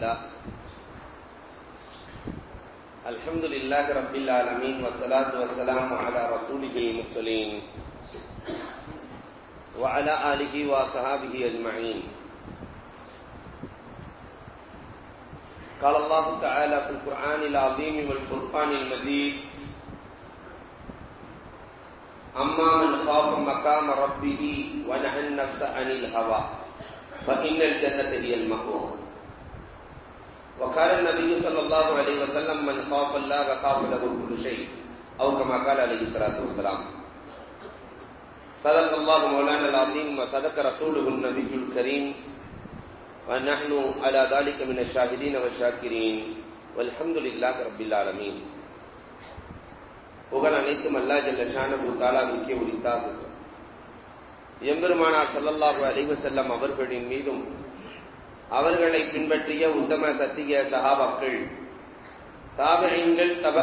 الحمد الحمد لله رب العالمين والصلاة والسلام على رسوله المرسلين وعلى آله وصحابه أجمعين. قال الله تعالى في القرآن العظيم والفرقان المجيد أما من خاف مقام ربه ونهى النفس عن الهوى فإن الجنة هي المأوى. وقال النبي صلى الله عليه وسلم من خاف الله خاف له كل شيء أو كما قال عليه الصلاة والسلام صدق الله مولانا العظيم وصدق رسوله النبي الكريم ونحن على ذلك من الشاهدين والشاكرين والحمد لله رب العالمين புகழ் அனைத்தும் அல்லா ஜல்ல ஷானபு தாலாவிற்கே உரித்தாக எம்பெருமானார் சல்லல்லாஹு அலைஹி செல்லம் அவர்களின் மீதும் அவர்களை பின்பற்றிய உத்தம சத்திய சகாபாக்கள். தாபகங்கள் தப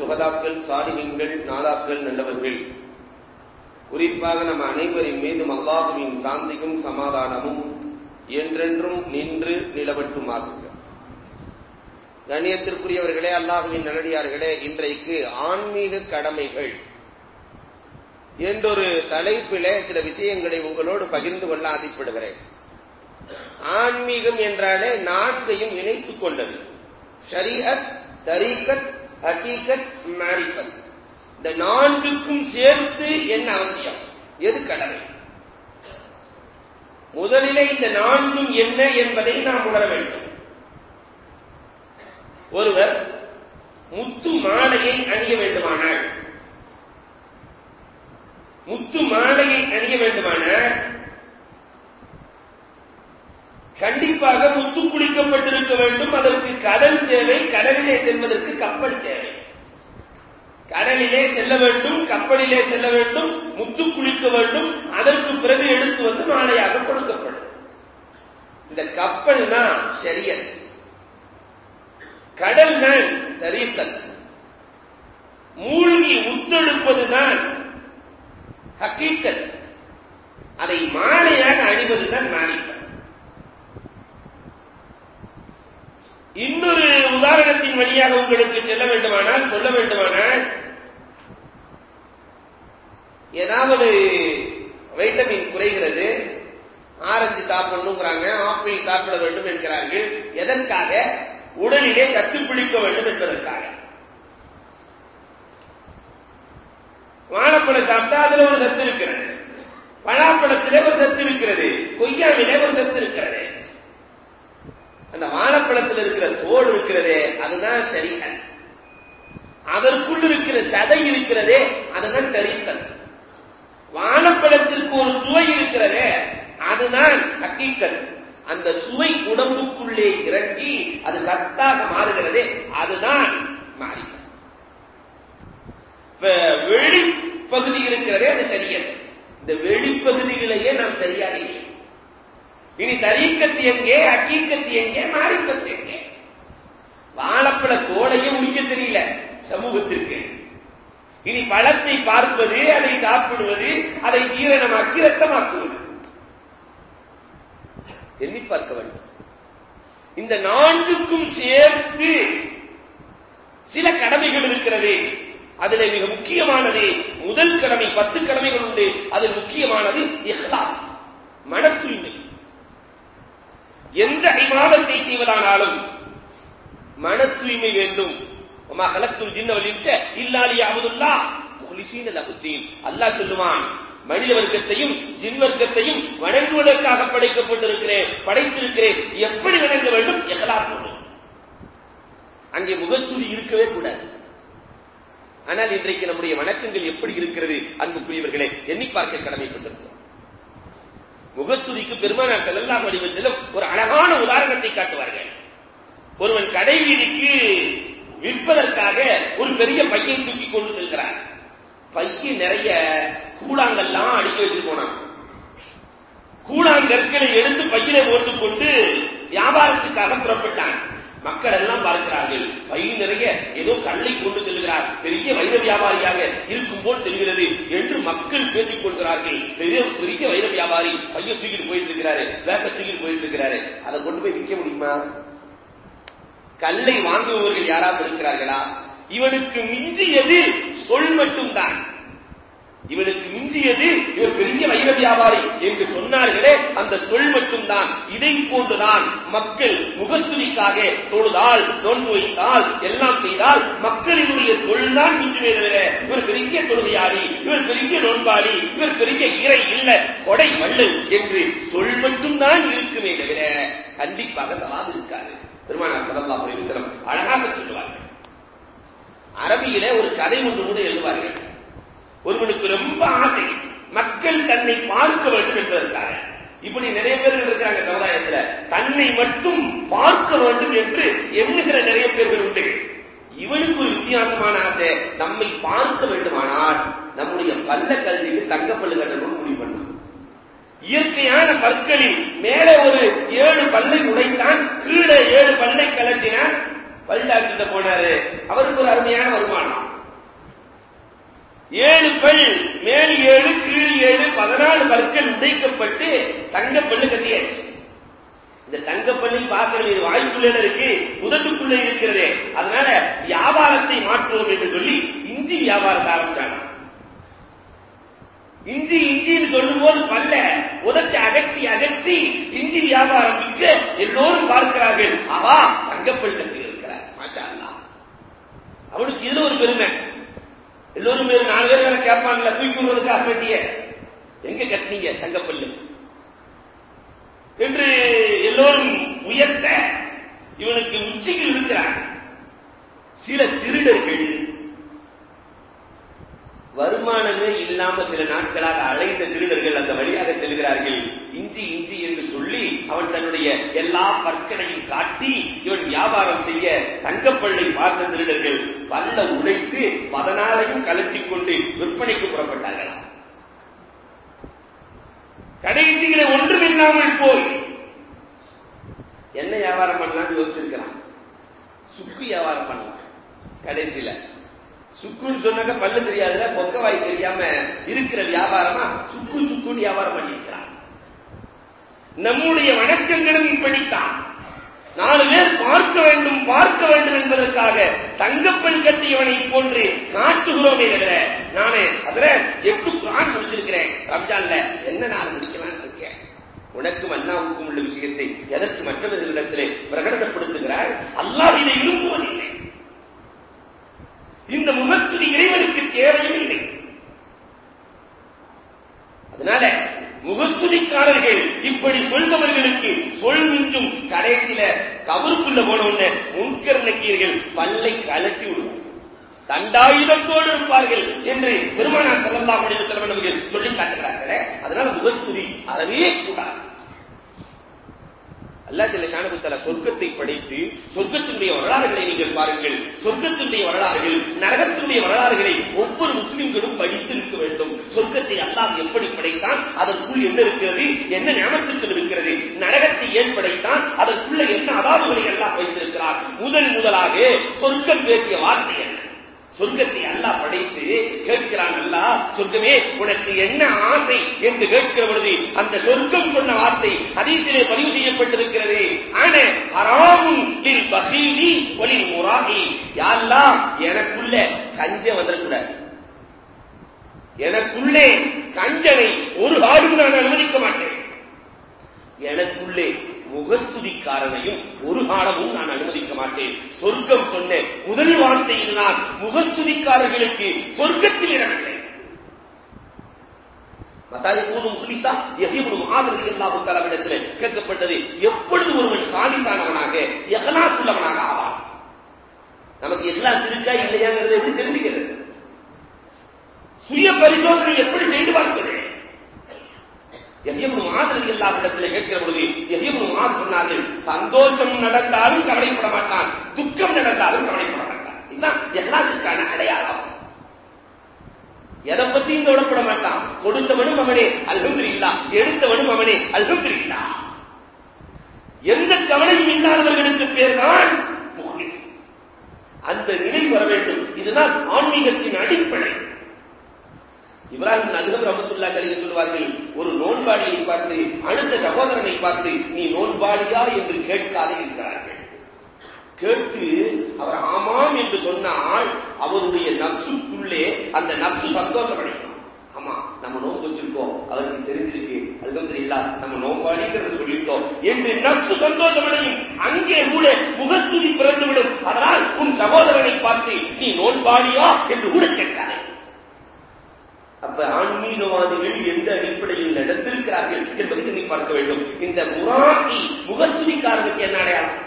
சுகதாக்கள் சாலிகங்கள் நாதாக்கள் நல்லவர்கள். குறிப்பாக நம் அனைவரின் மீதும் அல்லாஹுவின் சாந்தியும் சமாதானமும் என்றென்றும் நின்று நிலவட்டுமாகுக கண்ணியத்திற்குரியவர்களே அல்லாஹுவின் நல்லடியார்களே இன்றைக்கு ஆன்மீக கடமைகள் என்றொரு தலைப்பிலே சில விஷயங்களை உங்களோடு பகிர்ந்து கொள்ள ஆசைப்படுகிறேன். ஆன்மீகம் என்றாலே நான்கையும் இணைத்துக் கொண்டது. ஷரீஅத் தரீகத் ஹகீகத் மாரிபத் இந்த நான்குக்கும் சேர்த்து என்ன அவசியம்? எது கடமை? முதலிலே இந்த நான்கும் என்ன என்பதை நாம் உணர வேண்டும். ஒருவர் முத்து மாலையை அணிய வேண்டுமானால் முத்து மாலையை அணிய வேண்டுமானால் கண்டிப்பாக முத்து குளிக்கப்பட்டிருக்க வேண்டும். அதற்கு கடல் தேவை. கடலிலே செல்வதற்கு கப்பல் தேவை. கடலிலே செல்ல வேண்டும். கப்பலிலே செல்ல வேண்டும். முத்து குளிக்க வேண்டும். அதற்கு பிறகு எடுத்து வந்து மாலையாக கொடுக்கப்படும். இந்த கப்பல் தான் சரியத் கடல் தான் தரீக்கத். மூழ்கி உத்தெடுப்பதுதான் ஹக்கீக்கத். அதை மாலையாக அணிவதுதான் மாலிக்கத் இன்னொரு உதாரணத்தின் வழியாக உங்களுக்கு செல்ல வேண்டுமானால் சொல்ல வேண்டுமானால் ஏதாவது வைட்டமின் குறைகிறது ஆரஞ்சு சாப்பிடணுங்கிறாங்க ஆப்பிள் சாப்பிட வேண்டும் என்கிறார்கள். எதற்காக? உடலிலே சத்து பிடிக்க வேண்டும் என்பதற்காக. வாழைப்பழம் சாப்பிட்டா அதுல ஒரு சத்து இருக்கிறது. பழாப்பழத்திலே ஒரு சத்து இருக்கிறது. கொய்யாவிலே ஒரு சத்து இருக்கிறது. அந்த வாழைப்பழத்தில் இருக்கிற தோல் இருக்கிறதே அதுதான் சரிய அதற்குள் இருக்கிற சதை இருக்கிறதே அதுதான் தரித்தல் வாழைப்பழத்திற்கு ஒரு சுவை இருக்கிறதே அதுதான் ஹக்கீக்கல் அந்த சுவை உடம்புக்குள்ளே இறங்கி அது சத்தாக மாறுகிறதே அதுதான் மாறிக்க வெளிப்பகுதி இருக்கிறதே அது சரியல். இந்த வெளிப்பகுதிகளையே நாம் சரியாக இல்லை. இனி தரீக்கத்து எங்கே அக்கீக்கத்து எங்கே மாறிப்பத்து எங்கே? வாழப்பழ தோலையே உரிக்க தெரியல சமூகத்திற்கு. இனி பழத்தை பார்ப்பது அதை சாப்பிடுவது அதை ஜீரணமாக்கி ரத்தமாக்குவது எண்ணி பார்க்க வேண்டும். இந்த நான்குக்கும் சேர்த்து சில கடமைகள் இருக்கிறது. அதுல மிக முக்கியமானது முதல் கடமை பத்து கடமைகள் உண்டு. அதில் முக்கியமானது இஹ்லாஸ் மன தூய்மை எந்த இமாதத்தை செய்வதானாலும் மன தூய்மை வேண்டும் கலத்துல் ஜின்னவல் இல்லாலி அபுதுல்லா முஹ்லிசீன லஹுத்தீன் அல்லாஹ் சொல்லுவான் மனித வர்க்கத்தையும் ஜின் வர்க்கத்தையும் வணங்குவதற்காக படைக்கப்பட்டிருக்கிறேன் படைத்திருக்கிறேன். எப்படி வணங்க வேண்டும்? எகலாஸ் அங்கே முகத்துதி இருக்கவே கூடாது. ஆனால் இன்றைக்கு நம்முடைய வணக்கங்கள் எப்படி இருக்கிறது? அன்புக்குரியவர்களே எண்ணி பார்க்க கடமைப்பட்டிருக்கிறோம். முகஸ்துதிக்கு பெருமானார் செல்லல்லா வடிவ செல்லும் ஒரு அழகான உதாரணத்தை காட்டுவார்கள். ஒருவன் கடை வீதிக்கு விற்பதற்காக ஒரு பெரிய பையை தூக்கி கொண்டு செல்கிறார் பைக்கு நிறைய கூழாங்கள்லாம் அடுக்கி வச்சு போனான். கூழாங்கற்களை எடுத்து பையில போட்டுக்கொண்டு வியாபாரத்துக்காக புறப்பட்டான். மக்கள் எல்லாம் பார்க்கிறார்கள். பை நிறைய ஏதோ கல்லை கொண்டு செல்கிறார். பெரிய வைர வியாபாரியாக இருக்கும் போல் தெரிகிறது என்று மக்கள் பேசிக் கொள்கிறார்கள். பெரிய பெரிய வைர வியாபாரி பைய தூக்கிட்டு போயிட்டு இருக்கிறாரு வேக்க தூக்கிட்டு போயிட்டு இருக்கிறாரு. அதை கொண்டு போய் விற்க முடியுமா? கல்லை வாங்குபவர்கள் யாராவது இருக்கிறார்களா? இவனுக்கு மிஞ்சியது சொல் மட்டும்தான். இவனுக்கு மிஞ்சியது இவர் பெரிய வைர வியாபாரி என்று சொன்னார்களே அந்த சொல் மட்டும்தான். இதை போன்றுதான் மக்கள் முகத்துணிக்காக தொழுதால் நோன்பு வைத்தால் எல்லாம் செய்தால் மக்களினுடைய தொழில்தான் மிஞ்சுமே தவிர இவர் பெரிய தொழுகையாளி இவர் பெரிய நோன்பாளி இவர் பெரிய இறை இல்ல கொடை வள்ளல் என்று சொல் மட்டும்தான் இருக்குமே தவிர கண்டிப்பாக சவாது இருக்காது. பெருமானார் சல்லல்லாஹு அலைஹி அழகாக சொல்லுவார்கள். அரபியில ஒரு கதை ஒன்று கூட எழுதுவார்கள். ஒருவனுக்கு ரொம்ப ஆசை மக்கள் தன்னை பார்க்க வேண்டும் என்பதற்காக. இப்படி நிறைய பேர் இருக்கிறாங்க சமுதாயத்துல. தன்னை மட்டும் பார்க்க வேண்டும் என்று எண்ணுகிற நிறைய பேர்கள் உண்டு. இவனுக்கு ஒரு வித்தியாசமான ஆசை நம்மை பார்க்க வேண்டுமானால் நம்முடைய பல்ல கல்விக்கு தங்கப்பள்ளு கட்டணும்னு முடிவு பண்ணணும் இயற்கையான பற்களில் மேலே ஒரு ஏழு பல்லை உடைத்தான் கீழே ஏழு பல்லை கலட்டினான் பல் போனாரு. அவருக்கு ஒரு அருமையான வருமானம். ஏழு பல் மேல் ஏழு கீழ் ஏழு பதினாலு பற்கள் உடைக்கப்பட்டு தங்கப்பல்லு கட்டியாச்சு. இந்த தங்கப்பள்ளி பார்க்கறது இது வாய்ப்புள்ள இருக்கு உதட்டுக்குள்ள இருக்கிறதே. அதனால வியாபாரத்தை மாற்றுவோம் என்று சொல்லி இஞ்சி வியாபாரத்தை ஆரம்பிச்சாங்க. இஞ்சி இஞ்சின்னு சொல்லும் போது பல்ல உதட்டை அகற்றி அகற்றி இஞ்சி வியாபாரம் விற்க எல்லோரும் பார்க்கிறார்கள். அவா தங்கப்பல் கட்டி இருக்கிறார் மாஷா அவனுக்கு இதுல ஒரு பெருமை. எல்லோரும் பேர் நாலு பேர் வேற கேட்பான்ல தூக்கி விடுறதுக்காக வேண்டிய. எங்க கட்டினீங்க தங்கப்பல்லு என்று எல்லோரும் உயர்த்த இவனுக்கு உச்சியில் இருக்கிறான் சில திருடர்கள் வருமானமே இல்லாம சில நாட்களாக அழைத்த திருடர்கள் அந்த வழியாக செல்கிறார்கள். இஞ்சி இஞ்சி என்று சொல்லி அவன் தன்னுடைய எல்லா பற்களையும் காட்டி இவன் வியாபாரம் செய்ய தங்கப்பள்ளை பார்த்த திருடர்கள் பல்ல உடைத்து பதினாலையும் கலட்டி கொண்டு விற்பனைக்கு புறப்பட்டார்களாம். ஒன்றும் இல்லாமல் போய் என்ன வியாபாரம் பண்ணலாம்னு யோசிச்சிருக்கிறான். சுக்கு வியாபாரம் பண்ணலாம் கடைசியில சுக்குன்னு சொன்னாக்க பல்லு தெரியாதுல பொக்கவாய் தெரியாம இருக்கிற வியாபாரமா சுக்கு சுக்குன்னு வியாபாரம் பண்ணி நம்முடைய வணக்கங்களும் இப்படித்தான். நாலு பேர் பார்க்க வேண்டும் பார்க்க வேண்டும் என்பதற்காக தங்கப்பெண் கட்டியவனை போன்று காட்டுகிறோமே தவிர நானே அதுல எட்டு குரான் முடிச்சிருக்கிறேன் ரம்ஜான்ல என்ன நாள் முடிக்கலாம்னு இருக்கேன்? உனக்கும் அல்லாவுக்கும் உள்ள விஷயத்தை எதற்கு மற்றவர்களிடத்திலே பிரகடனப்படுத்துகிறார்? அல்லாஹ் இதை விரும்புவதில்லை. இந்த முகத்துதி இறைவனுக்கு தேவையும் இல்லை. அதனால முகஸ்துதிக்காரர்கள் இப்படி சொல்பவர்களுக்கு சொல் மிஞ்சும் கடைசியில கபருக்குள்ள போன உடனே முன்கர் நக்கீர்கள் பல்லை கலட்டி விடுவார் தண்டாயுதத்தோடு இருப்பார்கள் என்று பெருமானார் செல்லல்லா முடிவு நமக்கு சொல்லி காட்டுகிறார்களே. அதனால முகஸ்துதி அறவே கூடாது. அல்லாஹ் ஜல்ல ஷானகுத்தல சொர்க்கத்தை படைத்து சொர்க்கத்தினுடைய வரலாறுகளை நீங்கள் பாருங்கள். சொர்க்கத்தினுடைய வரலாறுகள் நரகத்தினுடைய வரலாறுகளை ஒவ்வொரு முஸ்லிம்களும் படித்திருக்க வேண்டும். சொர்க்கத்தை அல்லாஹ் எப்படி படைத்தான் அதற்குள் என்ன இருக்கிறது என்ன ஞாபகத்துக்கள் இருக்கிறது நரகத்தை ஏன் படைத்தான் அதற்குள்ள என்ன அதாவுகளை எல்லாம் வைத்திருக்கிறார். முதல் முதலாக சொர்க்கம் பேசிய வார்த்தை என்ன? சொர்க்கத்தை அல்லா படைத்து கேட்கிறான் அல்லா சொர்க்கமே உனக்கு என்ன ஆசை என்று கேட்கிற பொழுது அந்த சொர்க்கம் சொன்ன வார்த்தை அதீசிலே பதிவு செய்யப்பட்டிருக்கிறது. ஆன ஹராமுன் லில் பஹீலி வலில் முராஹி. யா எனக்குள்ள கஞ்ச வந்துடக்கூடாது எனக்குள்ளே கஞ்சனை ஒரு காலம் நான் அனுமதிக்க மாட்டேன். எனக்குள்ளே முகஸ்துதிக்காரனையும் ஒரு காலமும் நான் அனுமதிக்க மாட்டேன். சொர்க்கம் சொன்ன முதல் வார்த்தை இதுதான் முகஸ்துதிக்காரர்களுக்கு சொர்க்கத்தில் இடமில்லை மத்தாயக்கூடு முஹ்லிசா யஹீபுல் முஆத் ரலியல்லாஹு தஆலா கேட்கப்பட்டது. எப்பொழுது ஒருவன் சாலிசானவனாக இஹ்லாஸ் உள்ளவனாக ஆவான்? நமக்கு இஹ்லாஸ் இருக்கா இல்லையாங்கிறது எப்படி தெரிஞ்சுக்கிறது? சுய பரிசோதனை எப்படி செய்து பார்ப்பது? எல்லாவிடத்திலே கேட்கிற பொழுது சொன்னார்கள் சந்தோஷம் நடந்தாலும் கவலைப்பட மாட்டான் துக்கம் நடந்தாலும் கவலைப்பட மாட்டான். இதுதான் எல்லாத்துக்கான அடையாளம். எதை பத்தியும் இங்க மாட்டான். கொடுத்தவனும் அவனே அல்ஹம்து இல்லா எடுத்தவனும் அவனே அல்ஹம்து இல்லா எந்த கவலையும் இல்லாதவர்களுக்கு பேர் தான் அந்த நிலை வர வேண்டும். இதுதான் ஆன்மீகத்தின் அடிப்படை. இப்ராஹிம் நதுகம் ரமத்துல்லா கலையில் சொல்வார்கள் ஒரு நோன்பாளியை பார்த்து அடுத்த சகோதரனை பார்த்து நீ நோன்பாளியா என்று கேட்காதே இருக்கிறார்கள் கேட்டு அவர் ஆமாம் என்று சொன்னால் அவருடைய நப்சுக்குள்ளே அந்த நப்சு சந்தோஷம் ஆமா நம்ம நோன்பு வச்சிருக்கோம் அவருக்கு தெரிஞ்சிருக்கு. அதுக்கப்புறம் இல்ல நம்ம நோம்பாடிங்கிறத சொல்லிட்டோம் என்று நப்சு சந்தோஷம் அங்கே கூட முகஸ்துதி பிறந்துவிடும். அதனால் உன் சகோதரனை பார்த்து நீ நோன்பாடியா என்று கூட கேட்காதே. அப்ப ஆன்மீகவாதிகள் எந்த அடிப்படையில் நடந்திருக்கிறார்கள் என்பதை நீ பார்க்க வேண்டும். இந்த முராக்கி முகத்துதிக்காரனுக்கு என்ன அடையாளம்?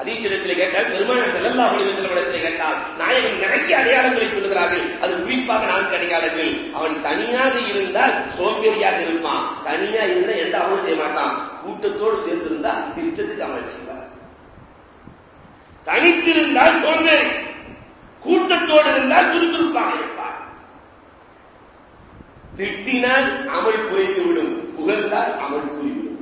அதீச்சிடத்தில் கேட்டால் பெருமாள் செல்லல்லா ஒளிவத்திலே கேட்டால் நாயகன் நிறைய அடையாளங்களை சொல்லுகிறார்கள். அது குறிப்பாக நான்கு அடையாளங்கள். அவன் தனியாக இருந்தால் சோம்பேறியாக இருப்பான். தனியா இருந்தா எந்த அவனும் செய்ய மாட்டான். கூட்டத்தோடு சேர்ந்திருந்தா இஷ்டத்துக்கு அவன் செய்வார். தனித்திருந்தால் சோம்பேறி. கூட்டத்தோடு இருந்தால் சுறுசுறுப்பாக இருப்பார். திட்டினால் அமல் குறைந்துவிடும். புகழ்ந்தால் அமல் கூறிவிடும்.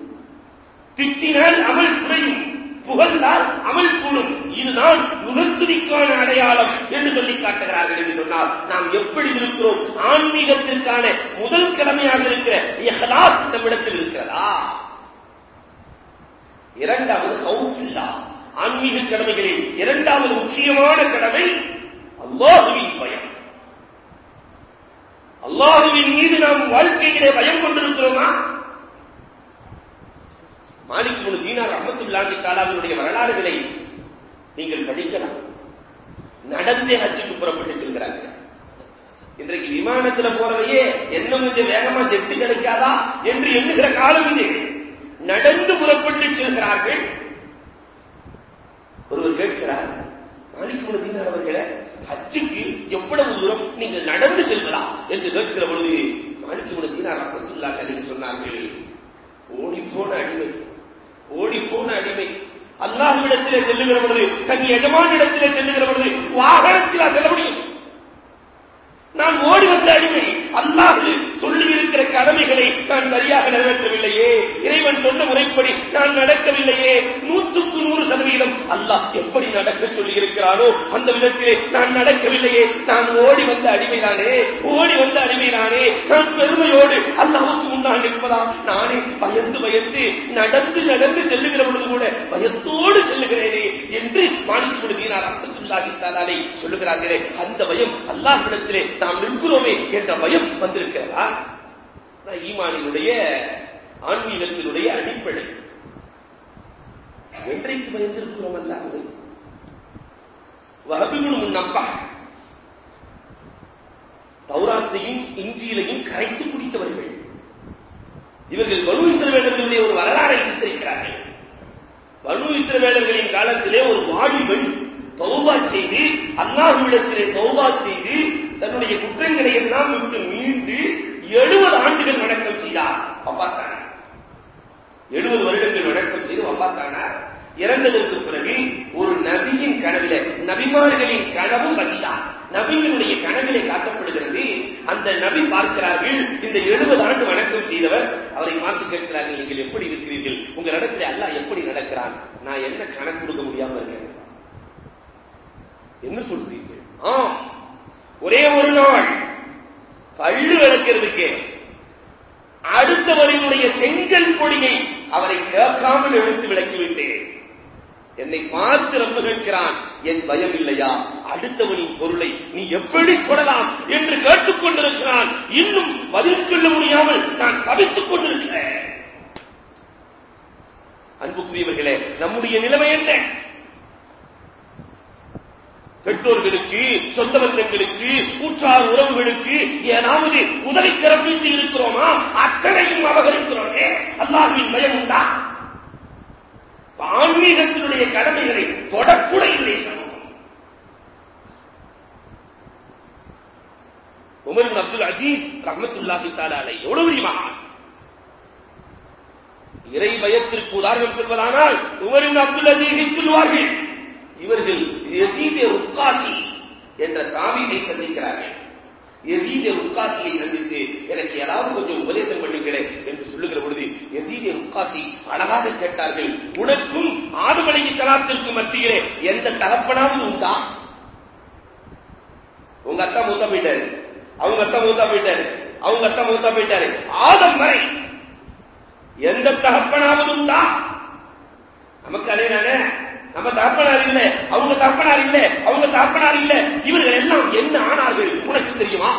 திட்டினால் அமல் குறையும். புகழ்ந்தால் அமல் கூடும் இதுதான் முகத்துதிக்கான அடையாளம் என்று சொல்லி காட்டுகிறார்கள் என்று சொன்னால் நாம் எப்படி இருக்கிறோம்? ஆன்மீகத்திற்கான முதல் கடமையாக இருக்கிற இஹ்லாஸ் நம்மிடத்தில் இருக்கிறதா? இரண்டாவது ஹவுஃபில்லா. ஆன்மீக கடமைகளில் இரண்டாவது முக்கியமான கடமை அல்லாஹுவின் பயம் அல்லாஹுவின் மீது நாம் வாழ்க்கையிலே பயம் கொண்டிருக்கிறோமா? மாலிக் முனு தீனார் அஹமத்துல்லாஹி தாலாவினுடைய வரலாறுகளை நீங்கள் படிக்கலாம். நடந்தே ஹஜ்ஜுக்கு புறப்பட்டு செல்கிறார்கள். இன்றைக்கு விமானத்துல போறவையே என்ன கொஞ்சம் வேகமா ஜெட்டு கிடைக்காதா என்று எண்ணுகிற காலம் இது. நடந்து புறப்பட்டு செல்கிறார்கள். ஒருவர் கேட்கிறார் மாலிக் முனு தீனார் அவர்களை ஹஜ்ஜுக்கு எவ்வளவு தூரம் நீங்கள் நடந்து செல்வலாம் என்று கேட்கிற பொழுது மாணிக்கமுடன் தீனார் அஹமத்துல்லாஹி அலைஹி சொன்னார்கள் ஓடிப்போன அடிமை ஓடிப்போன அடிமை அல்லாஹ்விடத்திலே செல்லுகிற பொழுது தன் எஜமான இடத்திலே செல்லுகிற பொழுது வாகனத்தில் செல்ல முடியும்? நான் ஓடி வந்த அடிமை கடமைகளை நான் சரியாக நிறைவேற்றவில்லையே. இறைவன் சொன்ன முறைப்படி நான் நடக்கவில்லையே. நூற்றுக்கு நூறு சதவீதம் அல்லாஹ் எப்படி நடக்க சொல்லியிருக்கிறானோ அந்த விதத்திலே நான் நடக்கவில்லையே. நான் ஓடி வந்த அடிமைதானே. ஓடி வந்த அடிமைதானே. நான் பெருமையோடு அல்லாவுக்கு முன்னால் நிற்பதா நானே பயந்து பயந்து நடந்து நடந்து செல்லுகிற பொழுது கூட பயத்தோடு செல்லுகிறேனே என்று மாணிக்கு பொழுதினார் சொல்லுகிறார்களே. அந்த பயம் அல்லாஹ் இடத்திலே நாம் நிற்கிறோமே என்ற பயம் வந்திருக்கிறதா? ஈமானினுடைய ஆன்மீகத்தினுடைய அடிப்படை. என்றைக்கு பயந்திருக்கிறோம் அல்லாஹ்வை வஹபிபுன் நம்பா தௌராத்தையும் இஞ்சியிலையும் கரைத்து குடித்தவர்கள். இவர்கள் வலு இஸ்ரவேலர்களுடைய ஒரு வரலாறை சித்தரிக்கிறார்கள். வலு இஸ்ரவேலர்களின் காலத்திலே ஒரு வாலிபன் தௌபா செய்து அல்லாஹ்விடத்திலே தௌபா செய்து தன்னுடைய குற்றங்களை எல்லாம் விட்டு மீண்டு எழுபது ஆண்டுகள் வணக்கம் செய்தார் வப்பாத்தானார் எழுபது வருடங்கள் வணக்கம் செய்து வப்பாத்தானார் இறந்ததற்கு பிறகு ஒரு நபியின் கனவில நபிமார்களின் கனவும் வகிதான் நபியினுடைய கனவிலே காட்டப்படுகிறது அந்த நபி பார்க்கிறார்கள் இந்த எழுபது ஆண்டு வணக்கம் செய்தவர் அவரை பார்த்து கேட்கிறார்கள் நீங்கள் எப்படி இருக்கிறீர்கள்? உங்க இடத்துல அல்ல எப்படி நடக்கிறான்? நான் என்ன கணக்கு கொடுக்க முடியாம இருக்கேன்? என்ன சொல்றீர்கள்? ஆம். ஒரே ஒரு நாள் பள்ளு விளக்கிறதுக்கு. அடுத்தவரினுடைய செங்கல் கொடியை அவரை கேட்காமல் எடுத்து விளக்கிவிட்டேன். என்னை பார்த்து ரொம்ப கேட்கிறான் என் பயம் இல்லையா? அடுத்தவனின் பொருளை நீ எப்படி தொடலாம்? என்று கேட்டுக் கொண்டிருக்கிறான். இன்னும் பதில் சொல்ல முடியாமல் நான் தவித்துக் கொண்டிருக்கிறேன். அன்புக்குரியவர்களே நம்முடைய நிலைமை என்ன? பெற்றோர்களுக்கு சொந்த பந்தங்களுக்கு ஊற்றார் உறவுகளுக்கு ஏதாவது உதவி சிறப்பித்து இருக்கிறோமா? அத்தனையும் அபகரிக்கிறோமே. அல்லாஹின் பயம் உண்டா? ஆன்மீகத்தினுடைய கடமைகளை தொடக்கூட இல்லை சமூகம். உமர் அப்துல் அஜீஸ் ரஹமத்துல்லாஹி தாலாலை எவ்வளவு மகான் இறை பயத்திற்கு உதாரணம் சொல்வதானால் உமரின் அப்துல் அஜீஸ் சொல்வார்கள் இவர்கள் எசீதே உக்காசி என்ற தாவியை சந்திக்கிறார்கள். எசீதே உக்காசியை சந்தித்து எனக்கு ஏதாவது கொஞ்சம் உபதேசம் பண்ணுங்களே என்று சொல்லுகிற பொழுது எசீதே உக்காசி அழகாக கேட்டார்கள் உனக்கும் ஆடுமலை சலாத்திற்கு மத்தியிலே எந்த தகப்பனாவது உண்டா? உங்க அத்தா மூத்தா போயிட்டாரு. அவங்க அத்தா மூத்தா போயிட்டாரு. அவங்க அத்தா மூத்தா போயிட்டாரு. ஆதம் வரை எந்த தகப்பனாவது உண்டா? நமக்கு அதே தானே நம்ம தகப்பனார் இல்ல அவங்க தகப்பனார் இல்ல அவங்க தகப்பனார் இல்ல. இவர்கள் எல்லாம் என்ன ஆனார்கள்? உனக்கு தெரியுமா?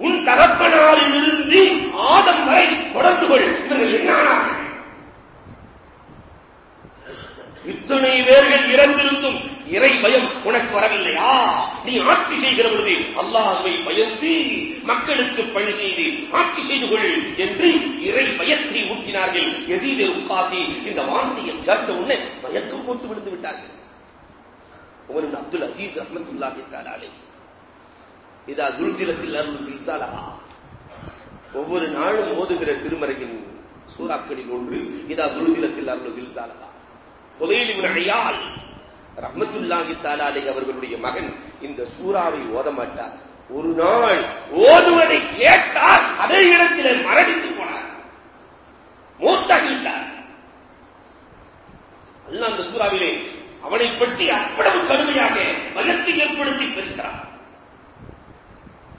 உன் தகப்பனாரில் இருந்து ஆதம் வரை தொடர்புகள் இவர்கள் என்ன ஆனார்கள்? இத்தனை பேர்கள் இறந்திருந்தும் இறை பயம் உனக்கு வரவில்லையா? நீ ஆட்சி செய்கிற பொழுது அல்லாஹுவை பயந்து மக்களுக்கு பணி செய்து ஆட்சி செய்து கொள் என்று இறை பயத்தை ஊட்டினார்கள். எசீத உக்காசி இந்த வார்த்தையை கேட்ட உடனே பயக்கம் போட்டு விழுந்து விட்டார்கள். உமரின் அப்துல் அஜீஸ் அஹமத்துல்லாஹி தாலாலே இதா துல்சிலத்தில் அருள் சில்சாலா. ஒவ்வொரு நாளும் ஓதுகிற திருமறையின் சூறாக்களில் ஒன்று இதா துல்சிலத்தில் அருள் சில்சாலா. புதையிலின் அழையால் ரஹமத்துல்லாஹி தாலாலை அவர்களுடைய மகன் இந்த சூறாவை ஓத மாட்டார். ஒரு நாள் ஓதுவதை கேட்டால் அதே இடத்திலே மரணித்து போனார். மூத்தாகிவிட்டார் அல்ல அந்த சூறாவிலே அவனை பற்றி அவ்வளவு கடுமையாக பயத்தை ஏற்படுத்தி பேசுகிறார்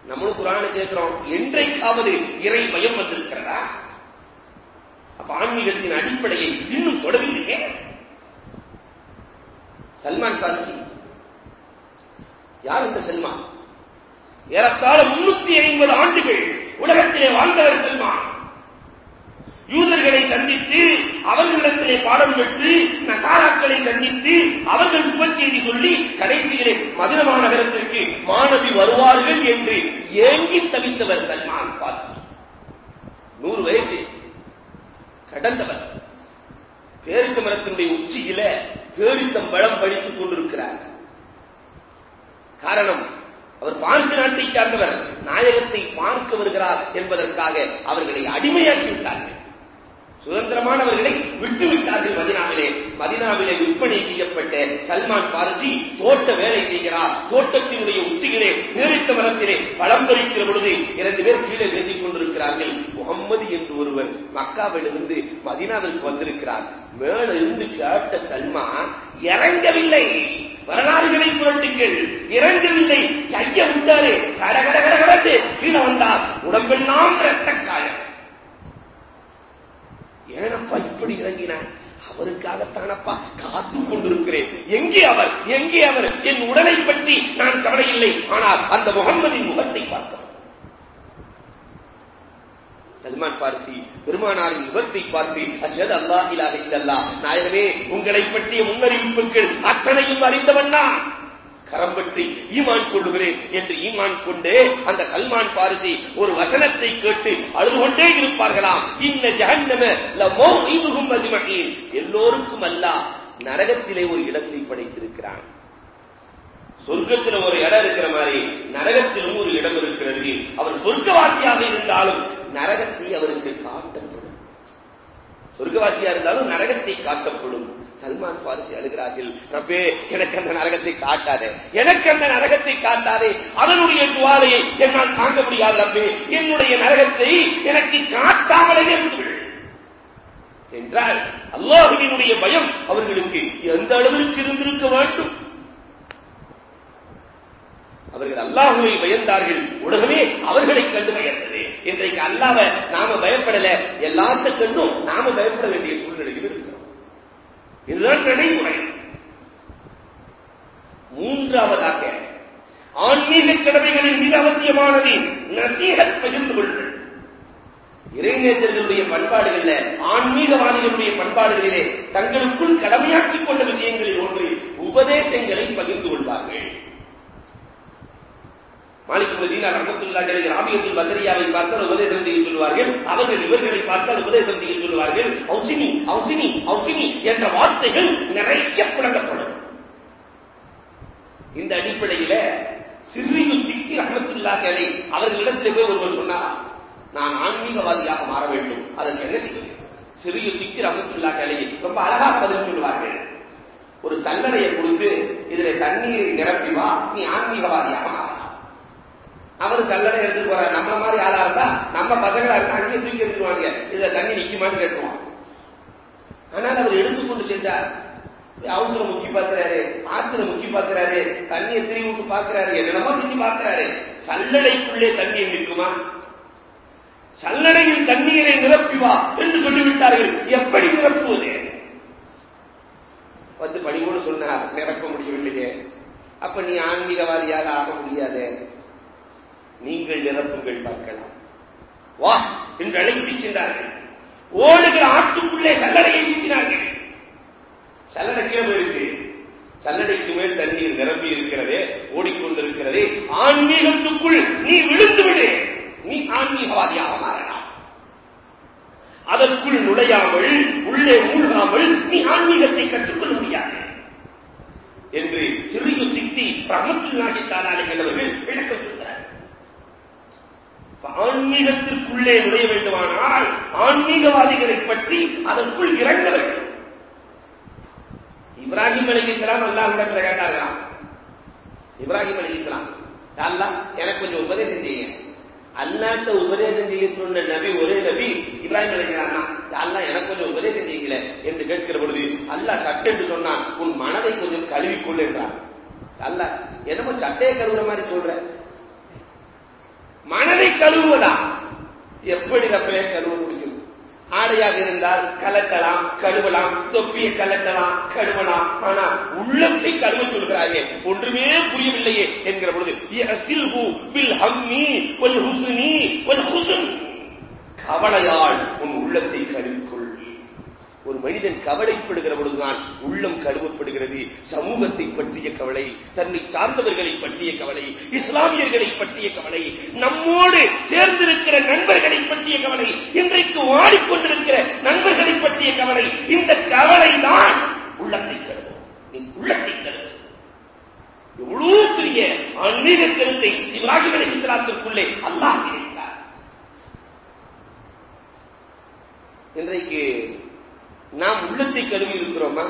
நம்மளும் குரான கேட்கிறோம் என்றைக்காவது இறை பயம் வந்திருக்கிறதா? அப்ப ஆன்மீகத்தின் அடிப்படையை இன்னும் தொடவில்லையே? சல்மான் பாரிசி. யார் இந்த சல்மான்? ஏறத்தாழ முன்னூத்தி ஐம்பது ஆண்டுகள் உலகத்திலே வாழ்ந்தவர் சல்மான். யூதர்களை சந்தித்து அவர்களிடத்திலே பாடம் பெற்று நசாராக்களை சந்தித்து அவர்கள் சுப செய்தி சொல்லி கடைசியிலே மதுர மாநகரத்திற்கு மாணவி வருவார்கள் என்று ஏங்கி தவித்தவர் சல்மான் பாரிசி. நூறு வயசு. கடந்தவர். பேரிச்ச மரத்தினுடைய உச்சியில பேரித்தம் பழம் படித்துக் கொண்டிருக்கிறார். காரணம் அவர் பார்த்து நாட்டை சார்ந்தவர் நாயகத்தை பார்க்க வருகிறார் என்பதற்காக அவர்களை அடிமையாக்கி விட்டார்கள். சுதந்திரமானவர்களை விட்டுவிட்டார்கள் மதினாவிலே. மதினாவிலே விற்பனை செய்யப்பட்ட சல்மான் பாரஜி தோட்ட வேலை செய்கிறார். தோட்டத்தினுடைய உச்சியிலே நேரித்த மரத்திலே பழம் பறிக்கிற பொழுது இரண்டு பேர் கீழே பேசிக் கொண்டிருக்கிறார்கள். முகம்மது என்று ஒருவர் மக்காவிலிருந்து மதினாவிற்கு வந்திருக்கிறார். மேல இருந்து கேட்ட சல்மான் இறங்கவில்லை. வரலாறுகளை புரட்டுங்கள். இறங்கவில்லை. கைய விட்டாரு கட கட கட கீழே வந்தார். உடம்பெல்லாம் இரத்த காயம். ஏனப்பா இப்படி இறங்கினான் அவருக்காகத்தானப்பா காத்துக் கொண்டிருக்கிறேன். எங்கே அவர்? எங்கே அவர்? என் உடலை பற்றி நான் கவலையில்லை. ஆனால் அந்த முகம்மதின் முகத்தை பார்க்கிறோம் சல்மான் பார்சி பெருமானாரின் முகத்தை பார்த்து அஷத் அல்லா இலாக இல்லல்லா நாயகமே உங்களை பற்றிய முன்னறிவிப்புகள் அத்தனையும் அறிந்தவன் தான் கரம் பற்றி ஈமான் கொள்ளுகிறேன் என்று ஈமான் கொண்டு அந்த சல்மான் பாரிசி ஒரு வசனத்தை கேட்டு அழுது கொண்டே இருப்பார்களாம். இந்த லமோ இதுகும் எல்லோருக்கும் அல்ல நரகத்திலே ஒரு இடத்தை படைத்திருக்கிறான். சொர்க்கத்தில் ஒரு இடம் இருக்கிற மாதிரி நரகத்திலும் ஒரு இடம் இருக்கிறது. அவர் சொர்க்கவாசியாக இருந்தாலும் நரகத்தை அவருக்கு காட்டப்படும். சொர்க்கவாசியா இருந்தாலும் நரகத்தை காட்டப்படும். சல்மான் பாரிசி அழுகிறார்கள். ரப்பே எனக்கு அந்த நரகத்தை காட்டாதே. எனக்கு அந்த நரகத்தை காட்டாதே. அதனுடைய துவாலையை என்னால் தாங்க முடியாது ரப்பே. என்னுடைய நரகத்தை எனக்கு காட்டாமலேயே என்றால் அல்லாஹுவினுடைய பயம் அவர்களுக்கு எந்த அளவிற்கு இருந்திருக்க வேண்டும்? அவர்கள் அல்லாஹுவை பயந்தார்கள். உலகமே அவர்களை கண்டு பயந்தது. இன்றைக்கு அல்லாவ நாம பயப்படல. எல்லாத்த கண்டும் நாம பயப்பட வேண்டிய சூழ்நிலையில் இருக்கு இதுதான் நடைமுறை. மூன்றாவதாக ஆன்மீக கடமைகளின் மிக அவசியமானது நசீகத் பகிர்ந்து கொள்வது இறைநேசர்களுடைய பண்பாடுகள்ல ஆன்மீகவாதிகளுடைய பண்பாடுகளிலே தங்களுக்குள் கடமையாக்கிக் கொண்ட விஷயங்களில் ஒன்று உபதேசங்களை பகிர்ந்து கொள்வார்கள். மாலிக் மதீனா ரஹமத்துல்லா கிடைக்கிற ஆபியத்தில் பசரியாவை பார்த்தால் உபதேசம் செய்ய சொல்லுவார்கள் அவர்கள் இவர்களை பார்த்தால் உபதேசம் செய்ய சொல்லுவார்கள் அவுசினி அவுசினி அவுசினி என்ற வார்த்தைகள் நிறைய புழங்கப்படும் இந்த அடிப்படையில சிறியு சிக்கி ரஹமத்துல்லா கலை அவர்களிடத்தில் போய் ஒருவர் சொன்னார் நான் ஆன்மீகவாதியாக மாற வேண்டும். அதற்கு என்ன செய்ய சிறிய சிக்கி ரஹமத்துல்லா கலை ரொம்ப அழகாக பதில் சொல்லுவார்கள் ஒரு சல்லடையை கொடுத்து இதுல தண்ணீரை நிரப்பிவா நீ ஆன்மீகவாதியாக அவரு சல்லடை எடுத்துட்டு போறாரு. நம்மள மாதிரி ஆளா இருந்தா நம்ம பசங்களா இருந்தா அங்கேயே தூக்கி எடுத்துருவாங்க இதுல தண்ணி நிக்குமான்னு கேட்டுருவான் ஆனால் அவர் எடுத்துக்கொண்டு சென்றார். அவுத்துல முக்கி பார்க்கிறாரு ஆத்துல முக்கி பார்க்கிறாரு தண்ணியை திரும்பி விட்டு பார்க்கிறாரு என்னென்னமோ செஞ்சு பார்க்கிறாரு சல்லடைக்குள்ளே தண்ணி நிற்குமா சல்லடையில் தண்ணீரை நிரப்பி வா என்று சொல்லிவிட்டார்கள். எப்படி நிரப்புவது? வந்து பணிவோடு சொன்னார் நிரப்ப முடியவில்லையே. அப்ப நீ ஆன்மீகவாதியாக ஆக முடியாது. நீங்கள் நிரப்புங்கள் பார்க்கலாம் வா என்று அழைத்து சென்றார்கள். ஓடுகிற ஆற்றுக்குள்ளே சல்லடையை வீசினார்கள். சல்லடை கீழே போயிடுச்சு சல்லடைக்கு மேல் தண்ணீர் நிரம்பி இருக்கிறது ஓடிக்கொண்டிருக்கிறது ஆன்மீகத்துக்குள் நீ விழுந்து விடு. நீ ஆன்மீகவாதியாக மாறலாம். அதற்குள் நுழையாமல் உள்ளே மூழ்காமல் நீ ஆன்மீகத்தை கற்றுக்கொள்ள முடியாது. என்று சிறிய சித்தி ரமத்துல்லாஹி தாலாலை என்பவர்கள் விளக்கம் ஆன்மீகத்திற்குள்ளே நுழைய வேண்டுமானால் ஆன்மீகவாதிகளை பற்றி அதற்குள் இறங்க வேண்டும். இப்ராஹிம் அலி இஸ்லாம் அல்லாஹ் இடத்துல கேட்டார்களாம் இப்ராஹிம் அலி இஸ்லாம் அல்லா எனக்கு கொஞ்சம் உபதேசம் செய்யுங்க. அல்லாட்ட உபதேசம் செய்ய சொன்ன நபி ஒரே நபி இப்ராஹிம் அலைகிறான்னா அல்லா எனக்கு கொஞ்சம் உபதேசம் செய்யல என்று கேட்கிற பொழுது அல்லா சட்டை என்று சொன்னான். உன் மனதை கொஞ்சம் கழுவிக்கொள் என்றான். அல்ல என்னமோ சட்டையை கழுவுற மாதிரி சொல்ற. மனதை கழுவுவதா? எப்படி ரப்பையை கழுவ முடியும்? ஆடையாக இருந்தால் கலட்டலாம் கழுவலாம் தொப்பியை கலட்டலாம் கழுவலாம். ஆனா உள்ளத்தை கழுவ சொல்கிறாயே ஒன்றுமே புரியவில்லையே என்கிற பொழுது யசில்ஹு பில் ஹம்மி வல் ஹுசுனி வல் ஹுஸ்ன். கவலையால் உன் உள்ளத்தை கழுவி ஒரு மனிதன் கவலைப்படுகிற பொழுதுதான் உள்ளம் கழுவப்படுகிறது சமூகத்தை பற்றிய கவலை தன்னை சார்ந்தவர்களை பற்றிய கவலை இஸ்லாமியர்களை பற்றிய கவலை நம்மோடு சேர்ந்திருக்கிற நண்பர்களை பற்றிய கவலை இன்றைக்கு வாடிக்கொண்டிருக்கிற நண்பர்களை பற்றிய கவலை இந்த கவலை தான் உள்ளத்தை கழுவும் நீ உள்ளத்தை கழுவும் எவ்வளவு பெரிய ஆன்மீக கருத்தை இப்ராஹிம் அலி இஸ்லாத்திற்குள்ளே அல்லாஹ் இன்றைக்கு நாம் உள்ளத்தை கழுவி இருக்கிறோமா?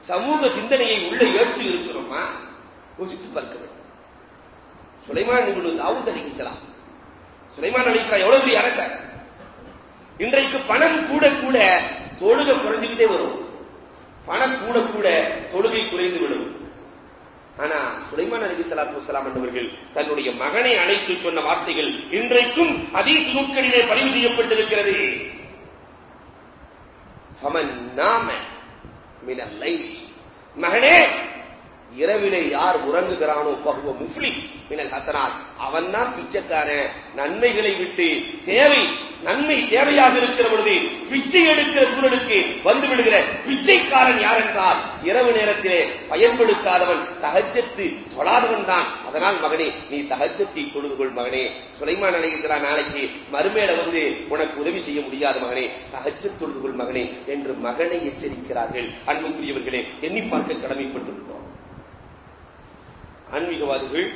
சமூக சிந்தனையை உள்ள ஏற்று இருக்கிறோமா? யோசித்து பார்க்க வேண்டும். சுலைமான் குழு தாவூத் அலிக்கலாம் சுலைமான் அலிஸ்லாம் எவ்வளவு பெரிய அரசர் இன்றைக்கு பணம் கூட கூட தொழுகை குறைஞ்சுக்கிட்டே வரும். பணம் கூட கூட தொழுகை குறைந்து விடும். ஆனா சுலைமான் அலி சலாத்து வசலாம் என்பவர்கள் தன்னுடைய மகனை அழைத்து சொன்ன வார்த்தைகள் இன்றைக்கும் அதீஸ் நூட்களிலே பதிவு செய்யப்பட்டிருக்கிறது. மகனே இரவிலே யார் உறங்குகிறானோ பகுவ முஃப்லி மினல் ஹசனாத். அவன் தான் பிச்சைக்காரன். நன்மைகளை விட்டு தேவை நன்மை தேவையாக இருக்கிற பொழுது பிச்சை எடுக்கிற சூழலுக்கு வந்து விடுகிற பிச்சைக்காரன் யார் என்றால் இரவு நேரத்திலே பயன்படுத்தாதவன் தகஜத்து தொழாதவன் தான். அதனால் மகனே நீ தகஜத்தை தொழுது கொள் மகனே. சுலைமான் அலைகிறான் நாளைக்கு மறுமேல வந்து உனக்கு உதவி செய்ய முடியாது மகனே. தகஜத் தொழுது கொள் மகனே என்று மகனை எச்சரிக்கிறார்கள். அன்புக்குரியவர்களே எண்ணி பார்க்க கடமைப்பட்டிருக்கிறோம். ஆன்மீகவாதிகள்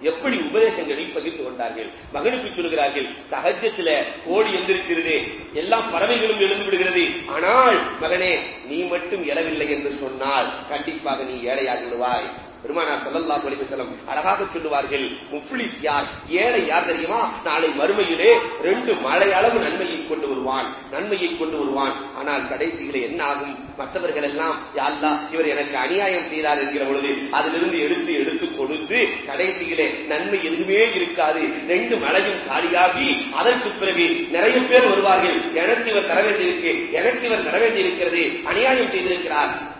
எப்படி உபதேசங்களை பகிர்ந்து கொண்டார்கள்? மகனுக்கு சொல்கிறார்கள் தகஜத்துல கோடி எந்திருக்கிறது எல்லா பறவைகளும் எழுந்து விடுகிறது. ஆனால் மகனே நீ மட்டும் எழவில்லை என்று சொன்னால் கண்டிப்பாக நீ ஏழையாகிடுவாய் பெருமானார் சொல்லல்லா அலிவசலம் அழகாக சொல்லுவார்கள் முஃப்ளிஸ் யார்? ஏழை யார் தெரியுமா? நாளை மறுமையிலே ரெண்டு மழை அளவு நன்மையை கொண்டு வருவான் நன்மையை கொண்டு வருவான். ஆனால் கடைசியில என்ன ஆகும்? மற்றவர்கள் எல்லாம் யாழ்லா இவர் எனக்கு அநியாயம் செய்தார் என்கிற பொழுது அதிலிருந்து எடுத்து எடுத்து கொடுத்து கடைசியிலே நன்மை எதுவுமே இருக்காது. ரெண்டு மழையும் காலியாகி அதற்கு பிறகு நிறைய பேர் வருவார்கள். எனக்கு இவர் தர வேண்டியிருக்கு எனக்கு இவர் தர வேண்டியிருக்கிறது அநியாயம் செய்திருக்கிறார்.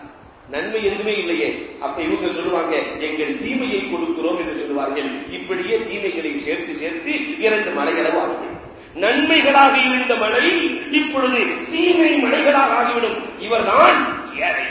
நன்மை எதுவுமே இல்லையே. அப்ப இவங்க சொல்லுவாங்க எங்கள் தீமையை கொடுக்கிறோம் என்று சொல்லுவார்கள். இப்படியே தீமைகளை சேர்த்து சேர்த்து இரண்டு மலையளவார்கள் நன்மைகளாக இருந்த மழை இப்பொழுது தீமை மலைகளாக ஆகிவிடும். இவர்தான் ஏழை.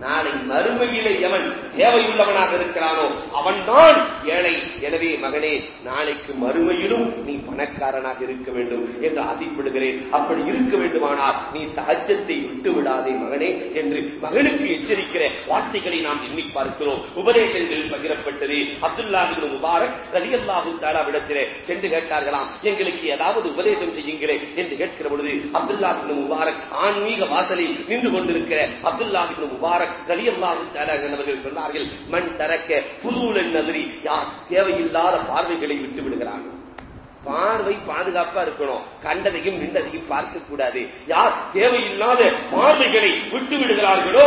நாளை மறுமையிலே எவன் தேவையுள்ளவனாக இருக்கிறானோ அவன்தான் ஏழை. எனவே மகனே நாளைக்கு மறுமையிலும் நீ பணக்காரனாக இருக்க வேண்டும் என்று ஆசைப்படுகிறேன். அப்படி இருக்க வேண்டுமானால் நீ தகஜத்தை விட்டு விடாதே மகனே என்று மகனுக்கு எச்சரிக்கிற வார்த்தைகளை நாம் எண்ணி பார்க்கிறோம். உபதேசங்கள் பகிரப்பட்டது. அப்துல்லாஹிபின் முபாரக் ரலி அல்லாஹு தாலாவிடத்திலே சென்று கேட்டார்களாம். எங்களுக்கு ஏதாவது உபதேசம் செய்யுங்களே என்று கேட்கிற பொழுது அப்துல்லாஹிபின் முபாரக் ஆன்மீக வாசலில் நின்று கொண்டிருக்கிற அப்துல்லாஹிபின் முபாரக் ரலி அல்லாஹு தாலா என்பவர்கள் சொன்னார்கள் மண் தரக்க புதூலன் நதிரி யார் தேவையில்லாத பார்வைகளை விட்டு விடுகிறார்கள் பார்வை பாதுகாப்பா இருக்கணும். கண்டதையும் நின்றதையும் பார்க்க கூடாது. யார் தேவையில்லாத பார்வைகளை விட்டு விடுகிறார்களோ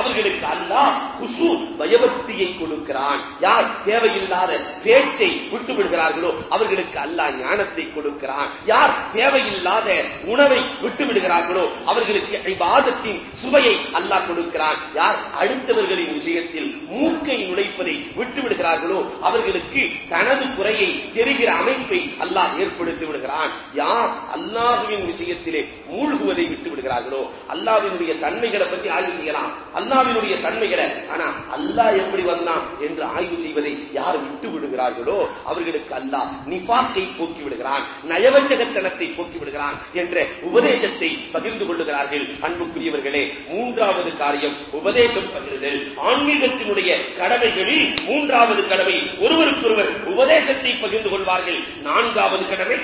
அவர்களுக்கு அல்லா குசு பயபக்தியை கொடுக்கிறான். யார் தேவையில்லாத பேச்சை விட்டு விடுகிறார்களோ அவர்களுக்கு அல்லா ஞானத்தை கொடுக்கிறான். யார் தேவையில்லாத உணவை விட்டு விடுகிறார்களோ அவர்களுக்கு இபாதத்தின் சுவையை அல்லாஹ் கொடுக்கிறான். யார் அடுத்தவர்களின் விஷயத்தில் மூக்கை நுழைப்பதை விட்டு விடுகிறார்களோ அவர்களுக்கு தனது குறையை தெரிகிற அமைப்பை அல்ல அல்லாஹ் ஏற்படுத்தி விடுகிறான். யார்? அல்லாஹுவின் விஷயத்திலே மூழ்குவதை விட்டு விடுகிறார்களோ? அல்லாவினுடைய தன்மைகளை பற்றி ஆய்வு செய்யலாம். அல்லாவினுடைய தன்மைகளை. ஆனா அல்லாஹ் எப்படி வந்தான் என்று ஆய்வு செய்வதை யார் விட்டு விடுகிறார்களோ அவர்களுக்கு அல்லாஹ் நிஃபாக்கை போக்கி விடுகிறான் நயவஞ்சகத்தனத்தை போக்கி விடுகிறான் என்ற உபதேசத்தை பகிர்ந்து கொள்ளுகிறார்கள். அன்புக்குரியவர்களே மூன்றாவது காரியம் உபதேசம் பகிர்தல். ஆன்மீகத்தினுடைய கடமைகளில் மூன்றாவது கடமை ஒருவருக்கொருவர் உபதேசத்தை பகிர்ந்து கொள்வார்கள். நான்காவது கடமை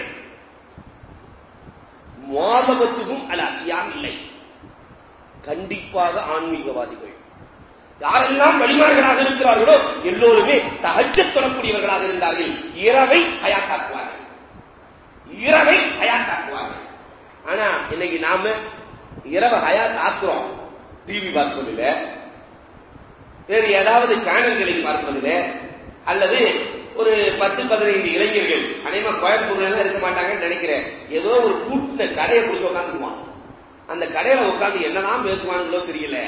மாதவத்துக்கும் அத்தியாம் இல்லை. கண்டிப்பாக ஆன்மீகவாதிகள். யாரெல்லாம் வழிமார்களாக இருக்கிறார்களோ எல்லோருமே தகஜத் தொடக்கூடியவர்களாக இருந்தார்கள். இரவை அயாத்தாக்குவார்கள் இரவை அயாத்தாக்குவார்கள் ஆனா இன்னைக்கு நாம இரவை ஹயா ஆக்குறோம். டிவி பார்ப்பதில்ல. வேறு ஏதாவது சேனல்களை பார்ப்பதில்லை. அல்லது ஒரு பத்து பதினைந்து இளைஞர்கள் அனைவா கோயம்புத்தூர்ல இருக்க மாட்டாங்கன்னு நினைக்கிறேன். ஏதோ ஒரு கூட்டின கடையை பிடிச்சி உட்காந்துக்குவான் அந்த கடையில உட்காந்து என்னதான் பேசுவானுங்களோ தெரியல.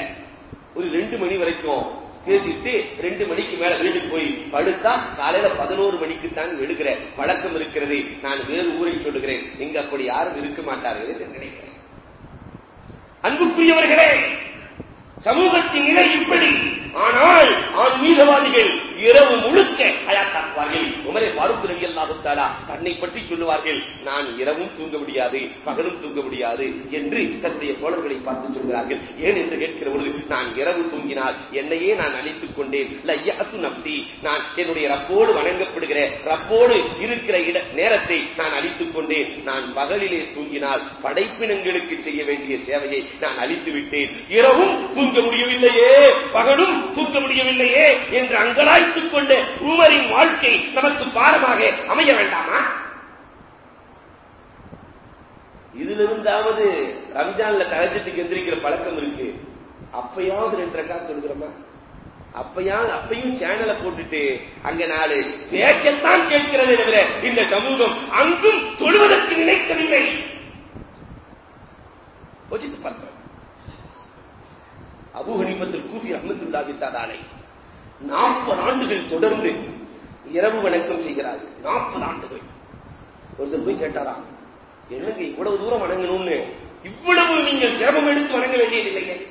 ஒரு ரெண்டு மணி வரைக்கும் பேசிட்டு ரெண்டு மணிக்கு மேல வீட்டுக்கு போய் படுத்தா காலையில பதினோரு மணிக்கு தான் எழுகிற பழக்கம் இருக்கிறது. நான் வேறு ஊரை சொல்லுகிறேன். இங்க அப்படி யாரும் இருக்க மாட்டார்கள் என்று நினைக்கிறேன். அன்புக்குரியவர்களே சமூகத்தின் நிலை இப்படி. ஆனால் ஆன்மீகவாதிகள் இரவு முழுக்க அயாத்தாக்குவார்கள் உமரே பாருக் ரவி அல்லாஹுத்தாலா தன்னை பற்றி சொல்லுவார்கள். நான் இரவும் தூங்க முடியாது பகலும் தூங்க முடியாது என்று தன்னுடைய தோழர்களை பார்த்து சொல்கிறார்கள். ஏன் என்று கேட்கிற பொழுது நான் இரவு தூங்கினால் என்னையே நான் அழித்துக் கொண்டேன். லையாத்து நப்சி நான் என்னுடைய ரப்போடு வணங்கப்படுகிற ரப்போடு இருக்கிற இட நேரத்தை நான் அழித்துக் கொண்டேன். நான் பகலிலே தூங்கினால் படைப்பினங்களுக்கு செய்ய வேண்டிய சேவையை நான் அழித்து விட்டேன். இரவும் தூங்க முடியவில்லையே பகலும் தூங்க முடியவில்லையே என்று அங்கலாய் நடந்து கொண்ட உமரின் வாழ்க்கை நமக்கு பாரமாக அமைய வேண்டாமா? இதிலிருந்தாவது ரம்ஜான்ல தகஜத்துக்கு எந்திரிக்கிற பழக்கம் இருக்கு. அப்பயாவது ரெண்டு ரக்கா தொழுகிறோமா? அப்பயாவது அப்பையும் சேனலை போட்டுட்டு அங்க நாலு பேச்சத்தான் கேட்கிறது தவிர இந்த சமூகம் அங்கும் தொழுவதற்கு நினைக்கவில்லை. யோசித்து பார்க்கிறோம் அபு ஹனீபத்தில் கூபி ரஹமத்துல்லாஹி தாலாலை நாற்பது ஆண்டுகள் தொடர்ந்து இரவு வணக்கம் செய்கிறார்கள். நாற்பது ஆண்டுகள். ஒருத்தர் போய் கேட்டாராம் என்னங்க இவ்வளவு தூரம் வணங்கணும்னு? இவ்வளவு நீங்கள் சிரமம் எடுத்து வணங்க வேண்டியதில்லையே.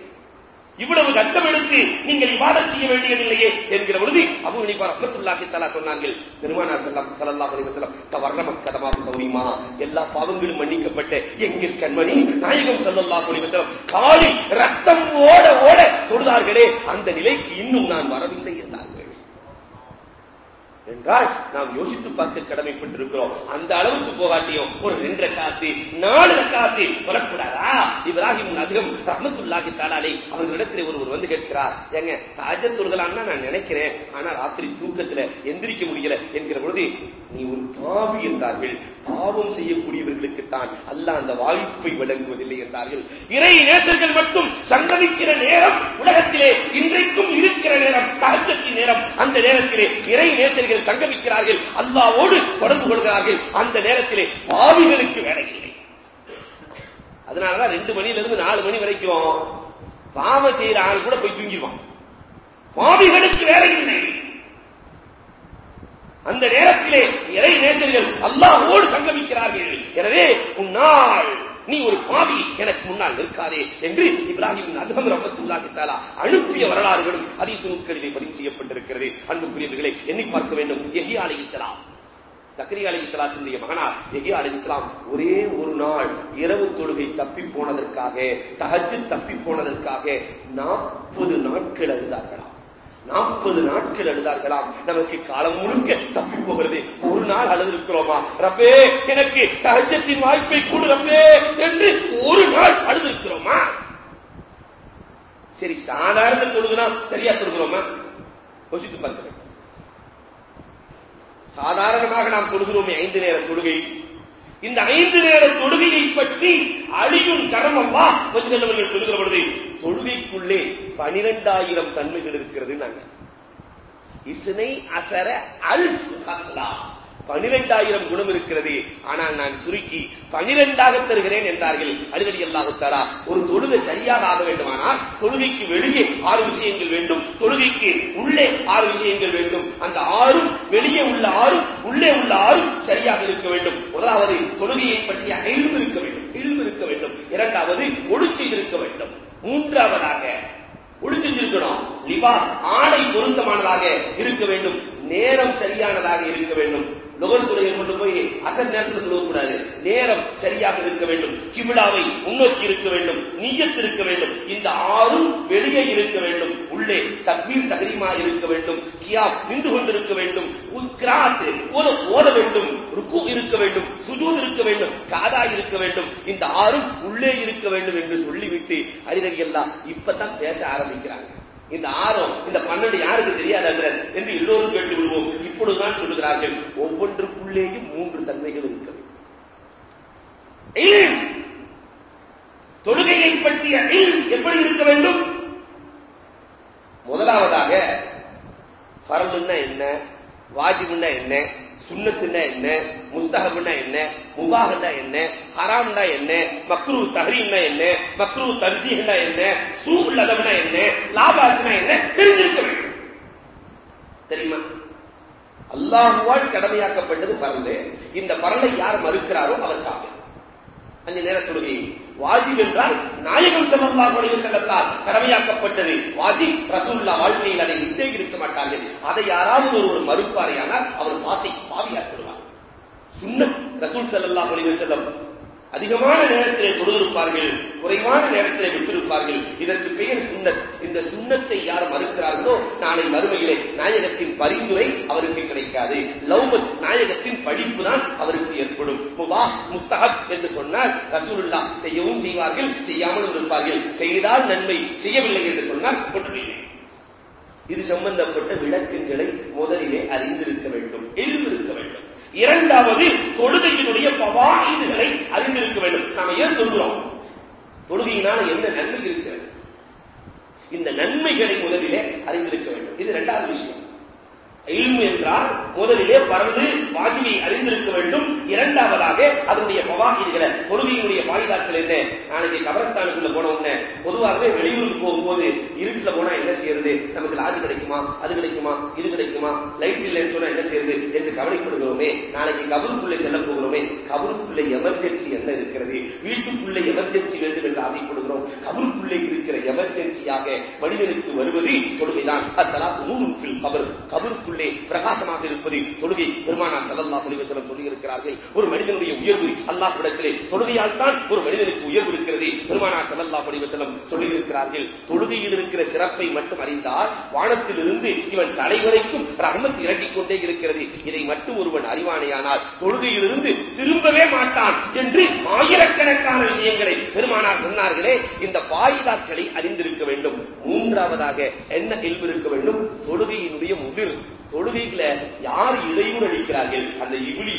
இவ்வளவு கஷ்டம் எடுத்து நீங்கள் இவாதம் செய்ய வேண்டியதில்லையே என்கிற பொழுது அபு ஹனீஃபா ரஹ்மத்துல்லாஹி தஆலா சொன்னார்கள் பெருமானார் ஸல்லல்லாஹு ஸல்லல்லாஹு அலைஹி வஸல்லம் தவர்ணம கதமா தௌரிமா. எல்லா பாவங்களும் மன்னிக்கப்பட்ட எங்கள் கண்மணி நாயகம் ஸல்லல்லாஹு அலைஹி வஸல்லம் காலில் ரத்தம் ஓட ஓட தொழுதார்களே அந்த நிலைக்கு இன்னும் நான் வரவில்லை என்றார். என்றால் நாம் யோசித்து பார்க்க கடமைப்பட்டிருக்கிறோம். அந்த அளவுக்கு போகாட்டியும் ஒரு ரெண்டு காத்தி நாலு காத்தி வரக்கூடாதா இப்ராஹிம் அதிகம் ரஹமத்துல்லாஹி தாலாலே அவர்களிடத்தில் ஒருவர் வந்து கேட்கிறார். ஏங்க தாஜத் தொழுகலாம்னா நான் நினைக்கிறேன். ஆனா ராத்திரி தூக்கத்துல எந்திரிக்க முடியல என்கிற பொழுது நீ ஒரு பாவி என்றார்கள். பாவம் செய்யக்கூடியவர்களுக்குத்தான் அல்ல அந்த வாய்ப்பை வழங்குவதில்லை என்றார்கள். இறை நேசர்கள் மட்டும் சங்கமிக்கிற நேரம் உலகத்திலே இன்றைக்கும் இருக்கிற நேரம் தகச்சத்தின் நேரம். அந்த நேரத்திலே இறை நேசர்கள் சங்கமிக்கிறார்கள் அல்லாவோடு தொடர்பு கொள்கிறார்கள். அந்த நேரத்திலே பாவிகளுக்கு வேலை இல்லை அதனாலதான் ரெண்டு மணில இருந்து நாலு மணி வரைக்கும் பாவம் செய்யற ஆள் கூட போய் தூங்கிடுவான். பாவிகளுக்கு வேலை இல்லை அந்த நேரத்திலே இறை நேசர்கள் அல்லாஹோடு சங்கமிக்கிறார்கள். எனவே உன்னால் நீ ஒரு பாவி எனக்கு முன்னால் நிற்காதே என்று இப்ராஹிம் அதுகம் ரமத்துல்லாஹி தாலா அனுப்பிய வரலாறுகளும் ஹதீஸ் நூற்களிலே பதிவு செய்யப்பட்டிருக்கிறது. அன்புக்குரியவர்களை எண்ணி பார்க்க வேண்டும். எஹியா அலைஹிஸ்ஸலாம் சக்கரி அலி இஸ்லாத்தினுடைய மகனார் எஹி அலி இஸ்லாம் ஒரே ஒரு நாள் இரவு தொழுகை தப்பி போனதற்காக தகஜு தப்பி போனதற்காக நாற்பது நாட்கள் அழுதார்களாம். நாற்பது நாட்கள் அழுதார்களாம் நமக்கு காலம் முழுக்க தப்பி போகிறது. ஒரு நாள் அழுதிருக்கிறோமா? ரப்பே எனக்கு தஹஜத்தின் வாய்ப்பை கொடு ரப்பே என்று ஒரு நாள் அழுதிருக்கிறோமா? சரி சாதாரண தொழுதுனா சரியா தொழுகிறோமா? யோசித்து பார்க்கிறேன். சாதாரணமாக நாம் தொழுகிறோமே ஐந்து நேரம் தொழுகை. இந்த ஐந்து நேர தொழுகையை பற்றி அழியும் கரம் அல்லா வச்சுக்கொள்ளவர்கள் சொல்லுகிற பொழுது தொழுகைக்குள்ளே பனிரெண்டாயிரம் தன்மைகள் இருக்கிறது நாங்க இசனை அசர அல் ஹஸ்லா பனிரெண்டாயிரம் குணம் இருக்கிறது. ஆனால் நான் சுருக்கி பனிரெண்டாக தருகிறேன் என்றார்கள். அழுதடி அல்லாஹுத்தாரா ஒரு தொழுகை சரியாக ஆக வேண்டுமானால் தொழுகைக்கு வெளியே ஆறு விஷயங்கள் வேண்டும். தொழுகைக்கு உள்ளே ஆறு விஷயங்கள் வேண்டும். அந்த ஆறும் வெளியே உள்ள ஆறும் உள்ளே உள்ள ஆறும் சரியாக இருக்க வேண்டும். முதலாவது தொழுகையை பற்றிய அழிவு இருக்க வேண்டும். இழிவு இருக்க வேண்டும். இரண்டாவது ஒழுச்சி இருக்க வேண்டும். மூன்றாவதாக ஒழிச்சிருக்கணும் செஞ்சிருக்கணும் ஆடை பொருத்தமானதாக இருக்க வேண்டும். நேரம் சரியானதாக இருக்க வேண்டும். நுகர் துறையை கொண்டு போய் அசல் நேரத்தில் தொழுவக்கூடாது. நேரம் சரியாக இருக்க வேண்டும். கிபிடாவை முன்னோக்கி இருக்க வேண்டும். நீயத் இருக்க வேண்டும். இந்த ஆறும் வெளியே இருக்க வேண்டும். உள்ளே தக்பீர் தகரிமா இருக்க வேண்டும். கியா நின்று கொண்டிருக்க வேண்டும். கிராத் ஓத ஓத வேண்டும். ருக்கு இருக்க வேண்டும். சுஜூத் இருக்க வேண்டும். காதா இருக்க வேண்டும். இந்த ஆறும் உள்ளே இருக்க வேண்டும் என்று சொல்லிவிட்டு அறிஞர்கள் எல்லாம் இப்பதான் பேச ஆரம்பிக்கிறாங்க. இந்த ஆறும் இந்த பன்னெண்டு யாருக்கு தெரியாது என்று எல்லோரும் கேட்டு விடுவோம் இப்பொழுதுதான் சொல்லுகிறார்கள் ஒவ்வொன்றுக்குள்ளேயும் மூன்று தன்மைகள் இருக்க வேண்டும். தொழுகையை பற்றிய எப்படி இருக்க வேண்டும்? முதலாவதாக பரலுன்னா என்ன? வாஜிபுன்னா என்ன? சுண்ணத்துன்னா என்ன முஸ்தகம்னா என்ன முபாகனா என்ன ஹராம்னா என்ன மக்ரூ தஹரீம்னா என்ன மக்ரூ தர்ஜீஹ்னா என்ன சூ லதம்னா என்ன லாபாஸ்னா என்ன தெரிஞ்சிருக்க வேண்டும். தெரியுமா? அல்லாஹுவால் கடமையாக்கப்பட்டது பரந்து. இந்த பரலை யார் மறுக்கிறாரோ அவர் காப்பி அஞ்சு நேர தொழுகை. வாஜிப் என்றால் நாயகம் செல்லல்லாஹு அலைஹி செல்லத்தால் கடமையாக்கப்பட்டது. வாஜிப் ரசூல்லா வாழ்க்கையில் அதை விட்டே மாட்டார்கள். அதை யாராவது ஒருவர் மறுப்பாரையானால் அவர் பாசை பாவியாக்கிடுவார் சுண்ணம் ரசூல் செல்லல்லா அலைஹி செல்லம் அதிகமான நேரத்திலே தொழுதிருப்பார்கள் குறைவான நேரத்திலே விட்டிருப்பார்கள். இதற்கு பெயர் சுண்ணத். இந்த சுண்ணத்தை யார் மறுக்கிறார்களோ நாளை மறுமையிலே நாயகத்தின் பரிந்துரை அவருக்கு கிடைக்காது. லௌமத் நாயகத்தின் படிப்பு தான் அவருக்கு ஏற்படும். முபா முஸ்தஹப் என்று சொன்னால் ரசூலுல்லா செய்யவும் செய்வார்கள் செய்யாமலும் இருப்பார்கள். செய்தால் நன்மை செய்யவில்லை என்று சொன்னால் ஒன்றுமில்லை இது சம்பந்தப்பட்ட விளக்கங்களை முதலிலே அறிந்திருக்க வேண்டும் எழுந்திருக்க வேண்டும். இரண்டாவது தொழுகையினுடைய பவாயிதுகளை அறிந்திருக்க வேண்டும். நாம ஏன் தொழுகிறோம்? தொழுகையினால என்ன நன்மை இருக்கிறது? இந்த நன்மைகளை முதலிலே அறிந்திருக்க வேண்டும். இது இரண்டாவது விஷயம். இல்மு என்றால் முதலிலே பரந்து வாஜிபை அறிந்திருக்க வேண்டும். இரண்டாவதாக அதனுடைய பவாகிதிகளை தொழுகையினுடைய வாய்தாக்கள் என்ன? நாளைக்கு கபரஸ்தானுக்குள்ள போன உடனே பொதுவாகவே வெளியூருக்கு போகும்போது இருட்டுல போனா என்ன செய்யறது? நமக்கு லாஜ் கிடைக்குமா? அது கிடைக்குமா? இது கிடைக்குமா? லைட் இல்லைன்னு சொன்னா என்ன செய்யறது? என்று கவலைப்படுகிறோமே. நாளைக்கு கபருக்குள்ளே செல்ல போகிறோமே. கபருக்குள்ளே எமர்ஜென்சி என்ன இருக்கிறது? வீட்டுக்குள்ளே எமர்ஜென்சி வேண்டும் என்று ஆசைப்படுகிறோம். கபருக்குள்ளே இருக்கிற எமர்ஜென்சியாக மனிதனுக்கு வருவது தொழுகைதான். அசலா நூறு கபர். கபருக்குள்ளே பிரகாசமாக இருப்பது தொழுகை பெருமானா சல்லல்லாஹு அலைஹி சொல்லியிருக்கிறார்கள். ஒரு மனிதனுடைய உயர்வு அல்லாஹ் இடத்திலே தொழுகையால் தான் ஒரு மனிதனுக்கு உயர்வு இருக்கிறது பெருமானா சல்லல்லாஹு அலைஹி சொல்லியிருக்கிறார்கள். தொழுகையில் இருக்கிற சிறப்பை மட்டும் அறிந்தால் வானத்திலிருந்து இவன் தலைவரைக்கும் ரஹமத் இறங்கிக் கொண்டே இருக்கிறது. இதை மட்டும் ஒருவன் அறிவானையானால் தொழுகையிலிருந்து திரும்பவே மாட்டான் என்று ஆயிரக்கணக்கான விஷயங்களை பெருமானார் சொன்னார்களே. இந்த பாயிதாக்களை அறிந்திருக்க வேண்டும். மூன்றாவதாக என்ன கேள்வி இருக்க வேண்டும்? தொழுகையினுடைய முதிர். தொழுகைக்குல யார் இடையூறு அளிக்கிறார்கள்? அந்த இகுலி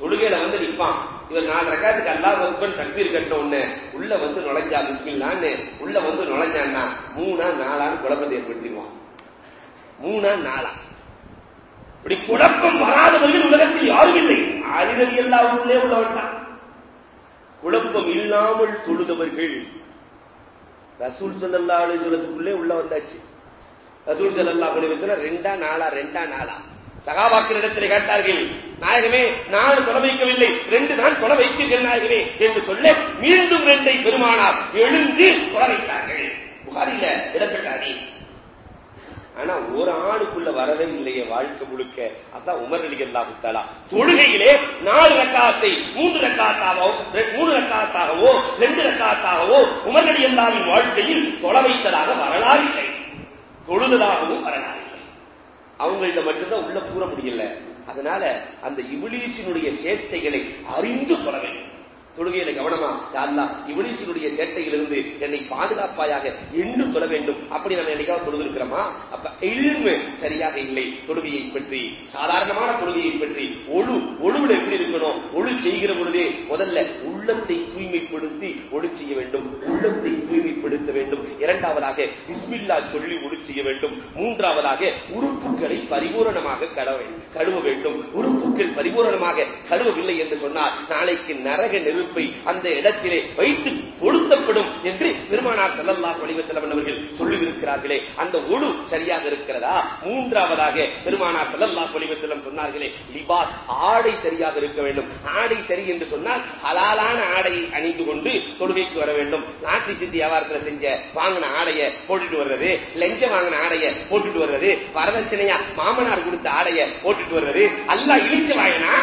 தொழுகையில வந்து நிப்பான். இவர் நாலு ரக்காத்துக்கு அல்லாஹ் அக்பர் தக்பீர் கட்ட உடனே உள்ள வந்து நுழைஞ்சா பிஸ்மில்லான்னு உள்ள வந்து நுழைஞ்சான்னா மூணா நாலான்னு குழப்பத்தை ஏற்படுத்திடுவான். மூணா நாலா. இப்படி குழப்பம் வராதவர்கள் உலகத்தில் யாரும் இல்லை. ஆதிரதி எல்லா உள்ளே உள்ளவன் தான். குழப்பம் இல்லாமல் தொழுதவர்கள். ரசூல் சொல்லல்லா அலுவலத்துக்குள்ளே உள்ள வந்தாச்சு. ரசூல் சல்லா அலுவலத்துல ரெண்டா நாளா ரெண்டா நாளா. சகாபாக்கள் இடத்தில் கேட்டார்கள் நாயகமே நான் தொலை வைக்கவில்லை ரெண்டு தான் தொலை வைத்தீர்கள் நாயகமே என்று சொல்ல மீண்டும் ரெண்டை பெருமானார் எழுந்து தொலை வைத்தார்கள் புகாரில இடம்பெற்றாரே ஆனா ஒரு ஆணுக்குள்ள வரவே இல்லையே வாழ்க்கை முழுக்க. அதான் உமர் அலி அல்லாஹுத்தாலா தொழுகையிலே நாலு ரக்காத்தை மூன்று ரக்காத்தாகவோ மூணு ரக்காத்தாகவோ ரெண்டு ரக்காத்தாகவோ உமர் அலி அல்லாவின் வாழ்க்கையில் தொலை வைத்ததாக வரலாறு இல்லை. தொழுதலாகவும் வரலாறு. அவங்கள்ட்ட மட்டும்தான் உள்ள கூற முடியல. அதனால அந்த இபிலீசினுடைய சேட்டைகளை அறிந்து கொள்ள வேண்டும். தொழுகையில கவனமா யாருலா இவனிசனுடைய சேட்டையிலிருந்து என்னை பாதுகாப்பாயாக என்று சொல்ல வேண்டும். அப்படி நம்ம என்னைக்காவது தொழுதிருக்கிறோமா? அப்ப இல்மு சரியாக இல்லை. தொழுகையை பற்றி சாதாரணமான தொழுகையை பற்றி ஒழு ஒழுவில் எப்படி இருக்கணும்? ஒழு செய்கிற பொழுதே முதல்ல உள்ளத்தை தூய்மைப்படுத்தி ஒழு செய்ய வேண்டும். உள்ளத்தை தூய்மைப்படுத்த வேண்டும். இரண்டாவதாக இஸ்மில்லா சொல்லி ஒழு செய்ய வேண்டும். மூன்றாவதாக உறுப்புகளை பரிபூரணமாக கழுவ வேண்டும். உறுப்புகள் பரிபூரணமாக கழுவவில்லை என்று சொன்னால் நாளைக்கு நரக நெருப்பை அந்த இடத்திலே வைத்து பொருத்தப்படும் என்று பெருமானார் செல்லல்லா வலிவ செலவன் அவர்கள் சொல்லியிருக்கிறார்களே. அந்த ஒழு சரியாக இருக்கிறதா? மூன்றாவதாக பெருமானார் செல்லல்லா வலிவ செல்லம் சொன்னார்களே லிபாஸ் ஆடை சரியாக இருக்க வேண்டும். ஆடை சரி என்று சொன்னால் ஹலாலான ஆடையை அணிந்து கொண்டு தொழுகைக்கு வர வேண்டும். லாட்ரி சித்தி வியாபாரத்தில் செஞ்ச வாங்கின ஆடைய போட்டுட்டு வர்றது லெஞ்ச வாங்கின ஆடைய போட்டுட்டு வர்றது வரதட்சணையா மாமனார் கொடுத்த ஆடைய போட்டுட்டு வர்றது அல்ல இழிச்ச வாயனா?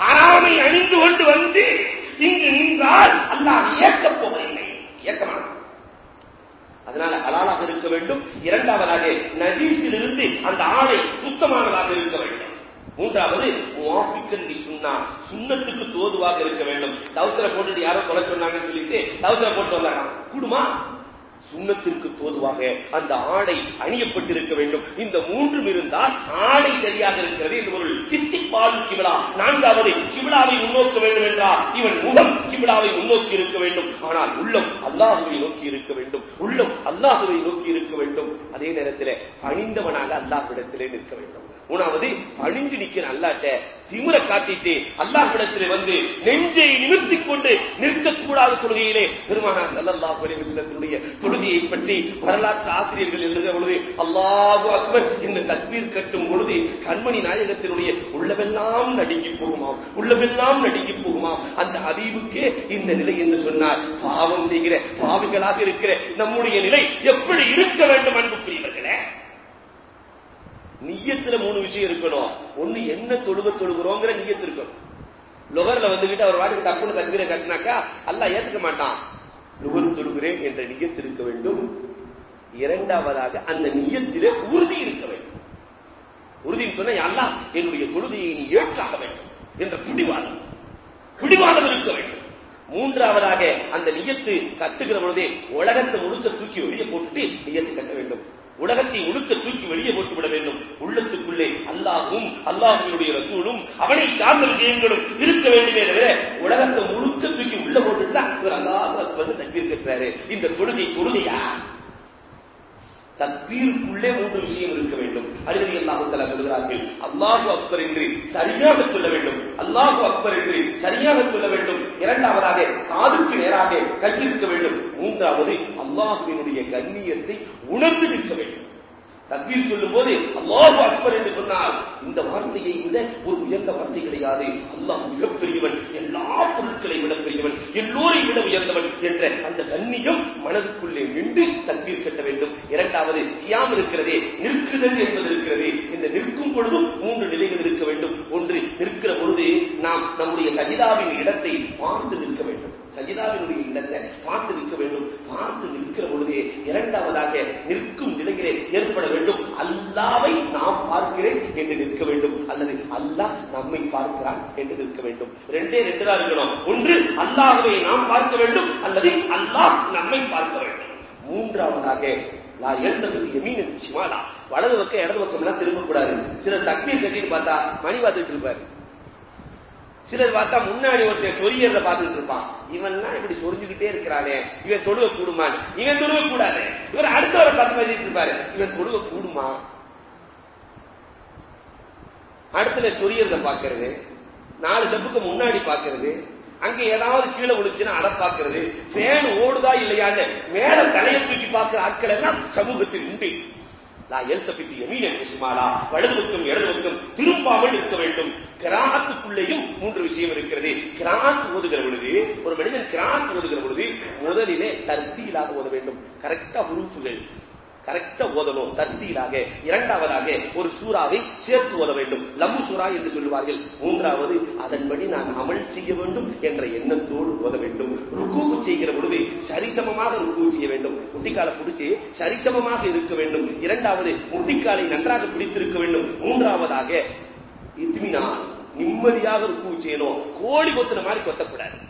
ஹராமை அணிந்து கொண்டு வந்து இங்கு நின்றால் அல்லாஹ் இயக்கப் போவதில்லை. இயக்கமான அதனால அலாலாக இருக்க வேண்டும். இரண்டாவதாக நஜீஸிலிருந்து அந்த ஆடை சுத்தமானதாக இருக்க வேண்டும். மூன்றாவது முவாஃபிக்கல்லி சுன்னா சுண்ணத்துக்கு தோதுவாக இருக்க வேண்டும். டவுசரை போட்டுட்டு யாரோ தொலை சொன்னாங்கன்னு சொல்லிட்டு டவுசரை போட்டு வந்தாங்க கூடுமா? சுண்ணத்திற்கு தோதுவாக அந்த ஆடை அணியப்பட்டிருக்க வேண்டும். இந்த மூன்றும் இருந்தால் ஆடை சரியாக இருக்கிறது என்று பொருள். சித்திப்பாலும் கிவிழா நான்காவது கிவிழாவை முன்னோக்க வேண்டும் என்றால் இவன் முகம் கிவிழாவை முன்னோக்கி இருக்க வேண்டும். ஆனால் உள்ளம் அல்லாஹுவை நோக்கி இருக்க வேண்டும். உள்ளம் அல்லாஹுவை நோக்கி இருக்க வேண்டும். அதே நேரத்தில் அல்லாஹ் அல்லாஹ்விடத்திலே நிற்க வேண்டும். மூணாவது அணிஞ்சு நிக்கிற அல்லாட்ட திமுற காட்டிட்டு அல்லாஹ்விடத்திலே வந்து நெஞ்சை நிமித்திக் கொண்டு நிற்கக்கூடாத தொழுகையிலே பெருமானார் சல்லல்லாஹு அலைஹி தொழுகையை பற்றி வரலாற்று ஆசிரியர்கள் எழுதுகிற பொழுது அல்லாஹு அக்பர் இந்த தக்பீர் கட்டும் பொழுது கண்மணி நாயகத்தினுடைய உள்ளவெல்லாம் நடுங்கி போகுமாம் உள்ளவெல்லாம் நடுங்கி போகுமாம் அந்த ஹபீபுக்கே இந்த நிலை என்று சொன்னார். பாவம் செய்கிற பாவிகளாக இருக்கிற நம்முடைய நிலை எப்படி இருக்க வேண்டும் அன்புக்குரியவர்களே? நியத்துல மூணு விஷயம் இருக்கணும். ஒண்ணு என்ன தொழுக தொழுகிறோங்கிற நியத்து இருக்கணும் லொகர்ல வந்துகிட்டு அவர் வாட்டுக்கு தப்புன்னு தக்பீரை கட்டினாக்கா அல்ல ஏத்துக்க மாட்டான். லுகர் தொழுகிறேன் என்ற நியத்து இருக்க வேண்டும். இரண்டாவதாக அந்த நியத்திலே உறுதி இருக்க வேண்டும். உறுதின்னு சொன்ன அல்லா என்னுடைய தொழுகையை நீ ஏற்றாக வேண்டும் என்ற பிடிவாதம். பிடிவாதம் இருக்க வேண்டும். மூன்றாவதாக அந்த நியத்து கட்டுகிற பொழுதே உலகத்தை முழுக்க தூக்கி வெளியே போட்டு நியத்து கட்ட வேண்டும். உலகத்தை முழுக்க தூக்கி வெளியே போட்டுவிட வேண்டும். உள்ளத்துக்குள்ளே அல்லாஹும் அல்லாஹுடைய ரசூலும் அவனை சார்ந்த விஷயங்களும் இருக்க வேண்டுமே தவிர உலகத்தை முழுக்க தூக்கி உள்ள போட்டுட்டு தான் இவர் அல்லாஹ் வந்து தக்பீர் கட்டுறாரு இந்த தொழுகை தொழுகையா? தக்பீருக்குள்ளே மூன்று விஷயம் இருக்க வேண்டும். அருகதி அல்லாஹு தலா சொல்கிறார்கள் அல்லாஹு அக்பர் என்று சரியாக சொல்ல வேண்டும். அல்லாஹு அக்பர் என்று சரியாக சொல்ல வேண்டும். இரண்டாவதாக காதுக்கு நேராக கையிருக்க வேண்டும். மூன்றாவது அல்லாஹுவினுடைய கண்ணியத்தை உணர்ந்து நிற்க வேண்டும். தக்பீர் சொல்லும் போது அல்லாஹு அக்பர் என்று சொன்னால் இந்த வார்த்தையை விட ஒரு உயர்ந்த வார்த்தை கிடையாது அல்லாஹ் மிகப்பெரியவன் எல்லா பொருட்களை விட பெரியவன் எல்லோரை விட உயர்ந்தவன் என்ற அந்த கண்ணியம் மனதுக்குள்ளே நின்று தக்பீர் கட்ட வேண்டும். இரண்டாவது கியாம் இருக்கிறதே நிற்குதல் என்பது இருக்கிறது. இந்த நிற்கும் பொழுதும் மூன்று நிலைகள் இருக்க வேண்டும். ஒன்று நிற்கிற பொழுது நாம் நம்முடைய சஜிதாவின் இடத்தை பார்த்து நிற்க வேண்டும். சஜிதாவினுடைய இடத்தை பார்த்து நிற்க வேண்டும். பார்த்து நிற்கிற பொழுதே இரண்டாவதாக நிற்கும் நிலையிலே ஏற்பட வேண்டும். அல்லாவை நாம் பார்க்கிறேன் என்று நிற்க வேண்டும். அல்லது அல்லாஹ் நம்மை பார்க்கிறான் என்று நிற்க வேண்டும். ரெண்டே ரெண்டு தான் இருக்கணும். ஒன்று அல்லாஹுவை நாம் பார்க்க வேண்டும். அல்லது அல்லாஹ் நம்மை பார்க்க வேண்டும். மூன்றாவதாக லா எமீன் சிமாலா வலது பக்கம் இடது பக்கம் எல்லாம் திரும்பக்கூடாது. சில தக்மீர் கட்டின்னு பார்த்தா மணி பார்த்துட்டு இருப்பாரு. சிலர் பார்த்தா முன்னாடி ஒருத்தர் சொரியறத பார்த்துட்டு இருப்பான். இவன்லாம் இப்படி சொரிஞ்சுக்கிட்டே இருக்கிறானே. இவன் தொழுக கூடுமான் இவன் தொழுவ கூடாது. இவர் அடுத்தவரை பார்த்து பேசிட்டு இருப்பாரு. இவன் தொழுவ கூடுமா? அடுத்துல சொரியறத பாக்குறது நாலு செப்புக்கு முன்னாடி பாக்குறது அங்க ஏதாவது கீழே விழுச்சுன்னா அதை பாக்குறது ஃபேன் ஓடுதா இல்லையான்னு மேல தலையை தூக்கி பார்க்கிற ஆட்கள் எல்லாம் சமூகத்தில் உண்டு. நான் எழுத்தப்பிட்டு எமீன் சுமாரா வலது பக்கம் இடது பக்கம் திரும்பாமல் இருக்க வேண்டும். கிராத்துக்குள்ளேயும் மூன்று விஷயம் இருக்கிறது. கிராத் ஓதுகிற பொழுது ஒரு மனிதன் கிராத் ஓதுகிற பொழுது முதலிலே தர்த்தீலாக ஓத வேண்டும். கரெக்டா உறுப்புகள். கரெக்டா ஓதணும் தர்த்தீலாக இரண்டாவதாக ஒரு சூறாவை சேர்த்து ஓத வேண்டும். லம்பு சூறா என்று சொல்லுவார்கள். மூன்றாவது அதன்படி நான் அமல் செய்ய வேண்டும் என்ற எண்ணத்தோடு ஓத வேண்டும். ருக்கு செய்கிற பொழுது சரிசமமாக ருக்கு செய்ய வேண்டும். முட்டிக்காலை பிடிச்சி சரிசமமாக இருக்க வேண்டும். இரண்டாவது முட்டிக்காலை நன்றாக பிடித்திருக்க வேண்டும். மூன்றாவதாக இத்மினான் நிம்மதியாக ருக்கு செய்யணும். கோழி கொத்தின மாதிரி கொத்தக்கூடாது.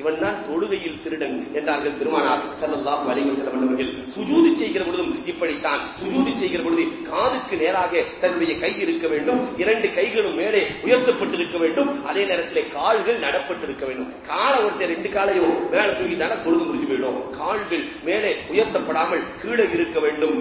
இவன் தான் தொழுகையில் திருடன் என்றார்கள் பெருமானார் ஸல்லல்லாஹு வலிமை வஸல்லம் அவர்கள். சுஜூதி செய்கிற பொழுதும் இப்படித்தான். சுஜூதி செய்கிற பொழுது காதுக்கு நேராக தன்னுடைய கை இருக்க வேண்டும். இரண்டு கைகளும் மேலே உயர்த்தப்பட்டிருக்க வேண்டும். அதே நேரத்தில் கால்கள் நடப்பட்டிருக்க வேண்டும். காலை ஒருத்தர் ரெண்டு காலையும் மேலே தூக்கிட்டான தொழுது முடிஞ்சு போயிடும் கால்கள் மேலே உயர்த்தப்படாமல் கீழே இருக்க வேண்டும்.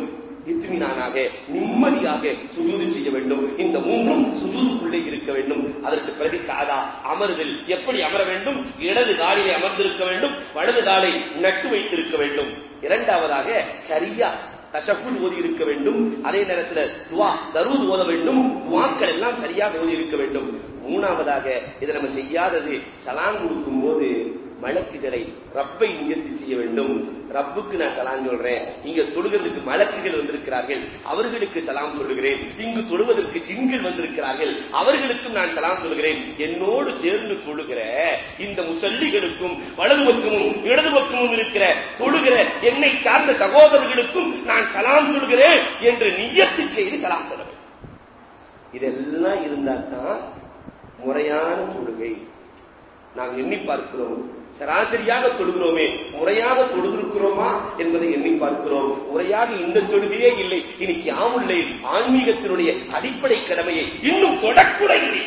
இத்துமினானாக நிம்மதியாக சுஜூது செய்ய வேண்டும். இந்த மூன்றும் சுஜூதுக்குள்ளே இருக்க வேண்டும். அதற்கு பிறகு காதா அமர்வில் எப்படி அமர வேண்டும்? இடது காலிலே அமர்ந்திருக்க வேண்டும். வலது காலை நட்டு வைத்திருக்க வேண்டும். இரண்டாவதாக சரியா தஷகுல் ஓதி இருக்க வேண்டும். அதே நேரத்தில் துவா தருது ஓத வேண்டும். துவாக்கள் எல்லாம் சரியாக ஓதி இருக்க வேண்டும். மூணாவதாக இதை நம்ம செய்யாதது சலான் கொடுக்கும் போது மலக்குகளை ரப்பை நியர்த்தி செய்ய வேண்டும். ரப்புக்கு நான் சலாம் சொல்றேன். இங்க தொழுகிறதுக்கு மலக்குகள் வந்திருக்கிறார்கள். அவர்களுக்கு சலாம் சொல்லுகிறேன். இங்கு தொழுவதற்கு ஜின்கள் வந்திருக்கிறார்கள். அவர்களுக்கும் நான் சலாம் சொல்லுகிறேன். என்னோடு சேர்ந்து தொழுகிற இந்த முசல்லிகளுக்கும் வலது பக்கமும் இடது பக்கமும் இருக்கிற தொழுகிற என்னை சார்ந்த சகோதரர்களுக்கும் நான் சலாம் சொல்கிறேன் என்று நியத்து செய்து சலாம் சொல்ல இதெல்லாம் இருந்தால்தான் முறையான தொழுகை. நாம் எண்ணி பார்க்கிறோம். சராசரியாக தொழுகிறோமே முறையாக தொழுதிருக்கிறோமா என்பதை எண்ணி பார்க்கிறோம். முறையாக இந்த தொழுகையே இல்லை. இனி யாமுல்லை ஆன்மீகத்தினுடைய அடிப்படை கடமையை இன்னும் தொடக்கூட இல்லை.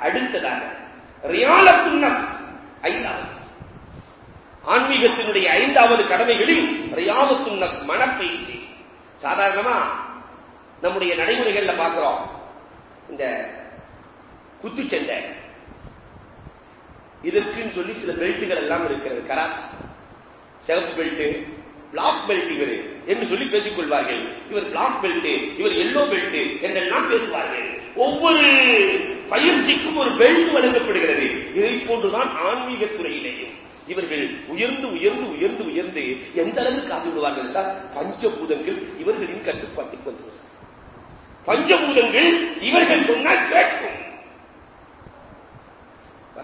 அடுத்ததாக ரியாலத்துன் ஐந்தாவது. ஆன்மீகத்தினுடைய ஐந்தாவது கடமைகளில் ரியாலத்துன் மனப்பயிற்சி. சாதாரணமா நம்முடைய நடைமுறைகள்ல பார்க்கிறோம். இந்த குத்துச்சண்டை இதற்குன்னு சொல்லி சில பெல்ட்டுகள் எல்லாம் இருக்கிறது. கரா சிவப்பு பெல்ட்டு பிளாக் பெல்ட் இவர் என்று சொல்லி பேசிக் கொள்வார்கள் இவர் பிளாக் பெல்ட் இவர் எல்லோ பெல்ட் என்றெல்லாம் பேசுவார்கள். ஒவ்வொரு பயிற்சிக்கும் ஒரு பெல்ட் வழங்கப்படுகிறது. இதை போன்றுதான் ஆன்மீக துறையிலேயும் இவர்கள் உயர்ந்து உயர்ந்து உயர்ந்து உயர்ந்து எந்த அளவுக்கு ஆகி விடுவார்கள் என்றால் பஞ்சபூதங்கள் இவர்களின் கட்டுப்பாட்டுக்கு வந்து பஞ்சபூதங்கள் இவர்கள் சொன்னால் கேட்கும்.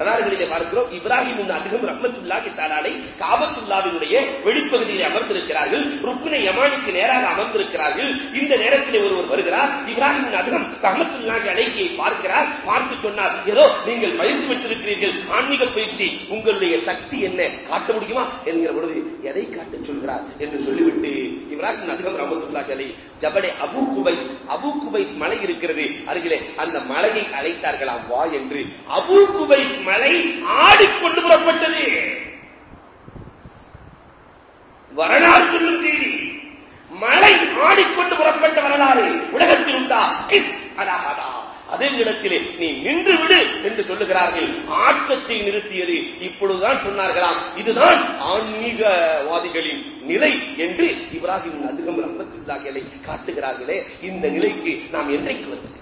வரலாறுகளிலே பார்க்கிறோம் இப்ராஹிம் அதிகம் ரஹ்மத்துல்லாஹி தாலாலை காபத்துல்லாவினுடைய வெளிப்பகுதியில் அமர்ந்திருக்கிறார்கள் ருக்குனை யமானிக்கு நேராக அமர்ந்திருக்கிறார்கள். இந்த நேரத்தில் ஒருவர் வருகிறார் இப்ராஹிம் அதிகம் ரஹ்மத்துல்லாஹி அலைக்கியை பார்க்கிறார் பார்த்து சொன்னார் ஏதோ நீங்கள் பயிற்சி பெற்றிருக்கிறீர்கள் ஆன்மீக பயிற்சி உங்களுடைய சக்தி என்ன? காட்ட முடியுமா? என்கிற பொழுது எதை காட்ட சொல்கிறார்? என்று சொல்லிவிட்டு இப்ராஹிம் அதிகம் ரஹமத்துல்லாஹி அலை ஜபடே அபு குபைஸ் அபு குபைஸ் மலை இருக்கிறது அருகிலே அந்த மலையை அழைத்தார்களாம் வா என்று. அபு குபைஸ் மலை ஆடிக்கொண்டு புறப்பட்டது வரலாறு சொல்லும் செய்தி மலை ஆடிக்கொண்டு புறப்பட்ட வரலாறு உலகத்தில் உண்டா? கிஸ் அலாகாதா அதே இடத்திலே நீ நின்று விடு என்று சொல்லுகிறார்கள். ஆட்டத்தை நிறுத்தியது இப்பொழுதுதான் சொன்னார்களாம். இதுதான் ஆன்மீகவாதிகளின் நிலை என்று இப்ராஹிம் அதிகம் ரப்பத்துல்லாஹிகளை காட்டுகிறார்களே. இந்த நிலைக்கு நாம் என்றைக்கு வந்தது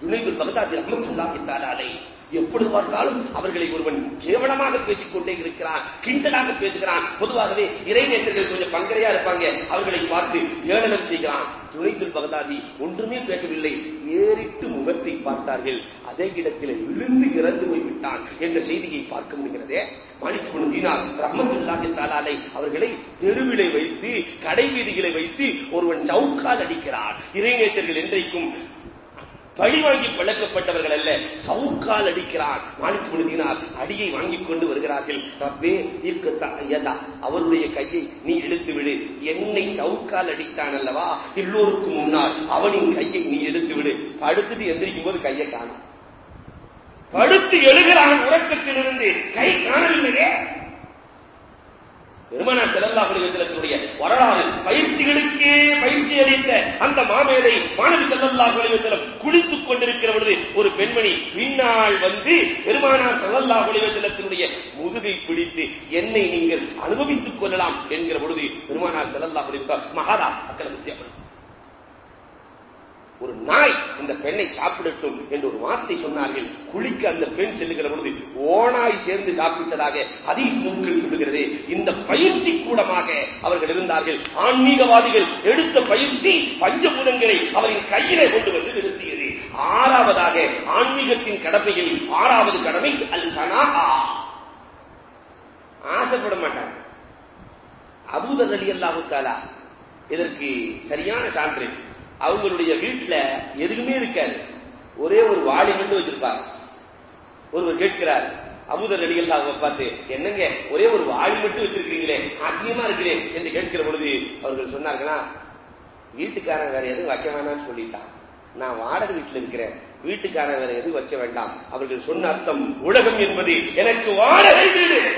துணைவில் பகதாதி ரஹமத்துல்லாஹி எப்பொழுது பார்த்தாலும் அவர்களை ஒருவன் கேவலமாக பேசிக் கொண்டே இருக்கிறான் கிண்டலாக பேசுகிறான். பொதுவாகவே இறைநேசர்கள் கொஞ்சம் பங்கரையா இருப்பாங்க. அவர்களை பார்த்து ஏளனம் செய்கிறான். துணைதுல் பகதாதி ஒன்றுமே பேசவில்லை. ஏறிட்டு முகத்தை பார்த்தார்கள். அதே இடத்தில் விழுந்து இறந்து போய்விட்டான் என்ற செய்தியை பார்க்க முடிகிறதே? மாலிக் குழு தீனார் ரஹமத்துல்லாஹி தாலாலை அவர்களை தெருவிலை வைத்து கடை வீதிகளை வைத்து ஒருவன் சவுக்கால் அடிக்கிறான். இறைநேசர்கள் என்றைக்கும் பழி வாங்கி பழக்கப்பட்டவர்கள் அல்ல. சவுக்கால் அடிக்கிறான் மாலிக் முழுதினார் அடியை வாங்கிக் கொண்டு வருகிறார்கள். ரப்பே யதா அவருடைய கையை நீ எடுத்து விடு. என்னை சவுக்கால் அடித்தான் அல்லவா? எல்லோருக்கும் முன்னால் அவனின் கையை நீ எடுத்து விடு. படுத்துட்டு எந்திரிக்கும் போது கையை காணும். படுத்து எழுகிறான் உறக்கத்திலிருந்து. கை காணவில்லையே. பெருமனா செல்லல்லா செல்லக்கூடிய வரலாறு பயிற்சிகளுக்கே பயிற்சி அளித்த அந்த மாமேதை மாணவி செல்லல்லா செல்லம் குளித்துக் கொண்டிருக்கிற பொழுது ஒரு பெண்மணி பின்னால் வந்து பெருமானார் செல்லல்லா செல்லத்தினுடைய முதுகை பிடித்து என்னை நீங்கள் அனுபவித்துக் கொள்ளலாம் என்கிற பொழுது பெருமானார் செல்லல்லா மகாரா அக்கல சத்தியப்படும் ஒரு நாய் இந்த பெண்ணை சாப்பிடட்டும் என்று ஒரு வார்த்தை சொன்னார்கள். குளிக்க அந்த பெண் செல்லுகிற பொழுது ஓனாய் சேர்ந்து சாப்பிட்டதாக ஹதீஸ் நூல்கள் சொல்லுகிறது. இந்த பயிற்சி கூடமாக அவர்கள் இருந்தார்கள். ஆன்மீகவாதிகள் எடுத்த பயிற்சி பஞ்சபூதங்களை அவரின் கையிலே கொண்டு வந்து நிறுத்தியது. ஆறாவதாக ஆன்மீகத்தின் கடமையில் ஆறாவது கடமை அல் கனா ஆசைப்பட மாட்டாங்க. அபூதர் அலி அல்லாஹு தாலா இதற்கு சரியான சான்று அவங்களுடைய வீட்டுல எதுவுமே இருக்காது. ஒரே ஒரு வாளி மட்டும் வச்சிருப்பாங்க. ஒருவர் கேட்கிறார் அபுதர் அவங்க பார்த்து என்னங்க ஒரே ஒரு வாளி மட்டும் வச்சிருக்கீங்களே ஆச்சரியமா இருக்கிறேன் என்று கேட்கிற பொழுது அவர்கள் சொன்னார்களா வீட்டுக்காரன் வேற எதுவும் வைக்க வேணாம்னு சொல்லிட்டான். நான் வாடகை வீட்டில் இருக்கிறேன். வீட்டுக்காரன் வேற எதுவும் வைக்க வேண்டாம். அவர்கள் சொன்ன அர்த்தம் உலகம் என்பது எனக்கு வாடகை வீடு.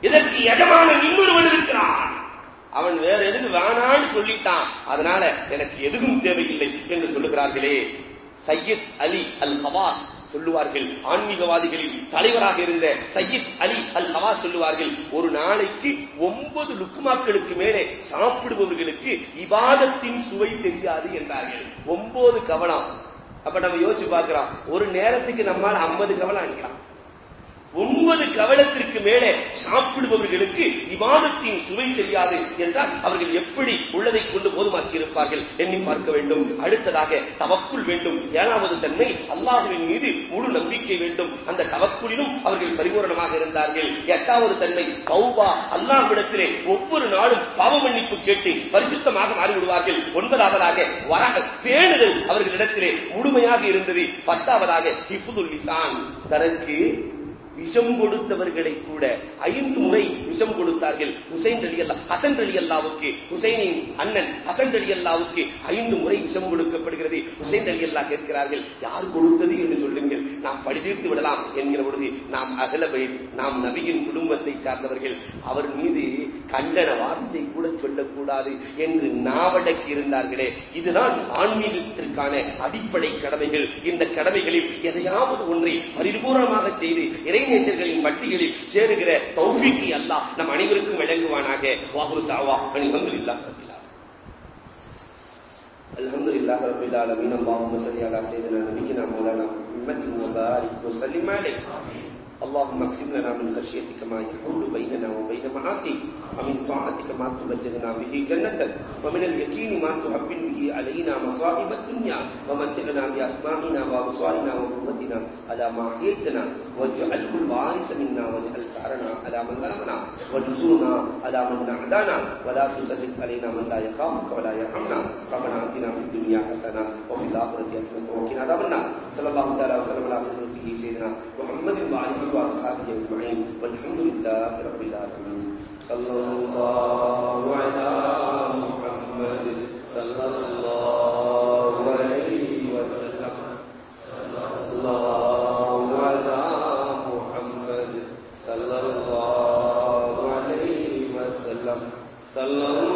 இதற்கு எஜமான இன்னொருவன் இருக்கிறான். அவன் வேற எதுக்கு வேணான்னு சொல்லிட்டான். அதனால எனக்கு எதுவும் தேவையில்லை என்று சொல்லுகிறார்களே. சையத் அலி அல் ஹவாஸ் சொல்லுவார்கள். ஆன்மீகவாதிகளில் தலைவராக இருந்த சையத் அலி அல் ஹவா சொல்லுவார்கள் ஒரு நாளைக்கு ஒன்பது லுக்குமாக்களுக்கு மேலே சாப்பிடுபவர்களுக்கு இவாதத்தின் சுவை தெரியாது என்றார்கள். ஒன்பது கவனம் அப்ப நம்ம யோசிச்சு பார்க்கிறோம். ஒரு நேரத்துக்கு நம்மால் ஐம்பது கவனம் அடிக்கலாம். ஒன்பது கவலத்திற்கு மேலே சாப்பிடுபவர்களுக்கு விவாதத்தின் சுவை தெரியாது என்றால் அவர்கள் எப்படி உள்ளதை கொண்டு போதுமாக்கி இருப்பார்கள் எண்ணி பார்க்க வேண்டும். அடுத்ததாக தவக்குள் வேண்டும். ஏழாவது தன்மை அல்லாஹுவின் மீது முழு நம்பிக்கை வேண்டும். அந்த தவக்குளிலும் அவர்கள் பரிபூரணமாக இருந்தார்கள். எட்டாவது தன்மை பௌபா அல்லாஹ்விடத்திலே ஒவ்வொரு நாளும் பாவ மன்னிப்பு கேட்டு பரிசுத்தமாக மாறிவிடுவார்கள். ஒன்பதாவதாக வராக பேணுதல் அவர்களிடத்திலே முழுமையாக இருந்தது. பத்தாவதாக ஹிஃபுதுல் தனக்கு விஷம் கொடுத்தவர்களை கூட ஐந்து முறை விஷம் கொடுத்தார்கள். ஹுசைன் அலி அல்லா ஹசன் அலி அல்லாவுக்கு ஹுசைனின் அண்ணன் ஹசன் அலி அல்லாவுக்கு ஐந்து முறை விஷம் கொடுக்கப்படுகிறது. ஹுசைன் அலி அல்லா கேட்கிறார்கள் யார் கொடுத்தது என்று சொல்லுங்கள். நாம் பழிதீர்த்து விடலாம் என்கிற பொழுது நாம் அகலவை நாம் நபியின் குடும்பத்தை சார்ந்தவர்கள் அவர் மீது கண்டன வார்த்தை கூட சொல்லக்கூடாது என்று நாவடக்கி இருந்தார்களே. இதுதான் ஆன்மீகத்திற்கான அடிப்படை கடமைகள். இந்த கடமைகளில் எதையாவது ஒன்றை பரிபூர்ணமாக செய்து இறைநேசர்களின் பட்டியலில் சேருகிற தௌஃபிக்கு அல்லாஹ் நம் அனைவருக்கும் விளங்குவானாக வாகுரு தாவா அல்ஹம்துலில்லாஹ் الحمد لله رب العالمين اللهم صل على سيدنا نبينا مولانا محمد وبارك وسلم عليه اللهم اقسم لنا من خشيتك ما يحول بيننا وبين معاصيك ومن طاعتك ما تبلغنا به جنتك ومن اليقين ما تهون به علينا مصائب الدنيا ومتعنا باسمائنا وابصارنا وقوتنا على ما احييتنا واجعله الوارث منا واجعل ثارنا على من ظلمنا وانصرنا على من عادانا ولا تسلط علينا من لا يخافك ولا يرحمنا ربنا اتنا في الدنيا حسنه وفي الاخره حسنه وقنا عذاب النار صلى الله تعالى وسلم على به سيدنا محمد وعلى واصحابه اجمعين والحمد لله رب العالمين صلى الله على محمد صلى الله عليه وسلم صلى الله على محمد صلى الله عليه وسلم صلى الله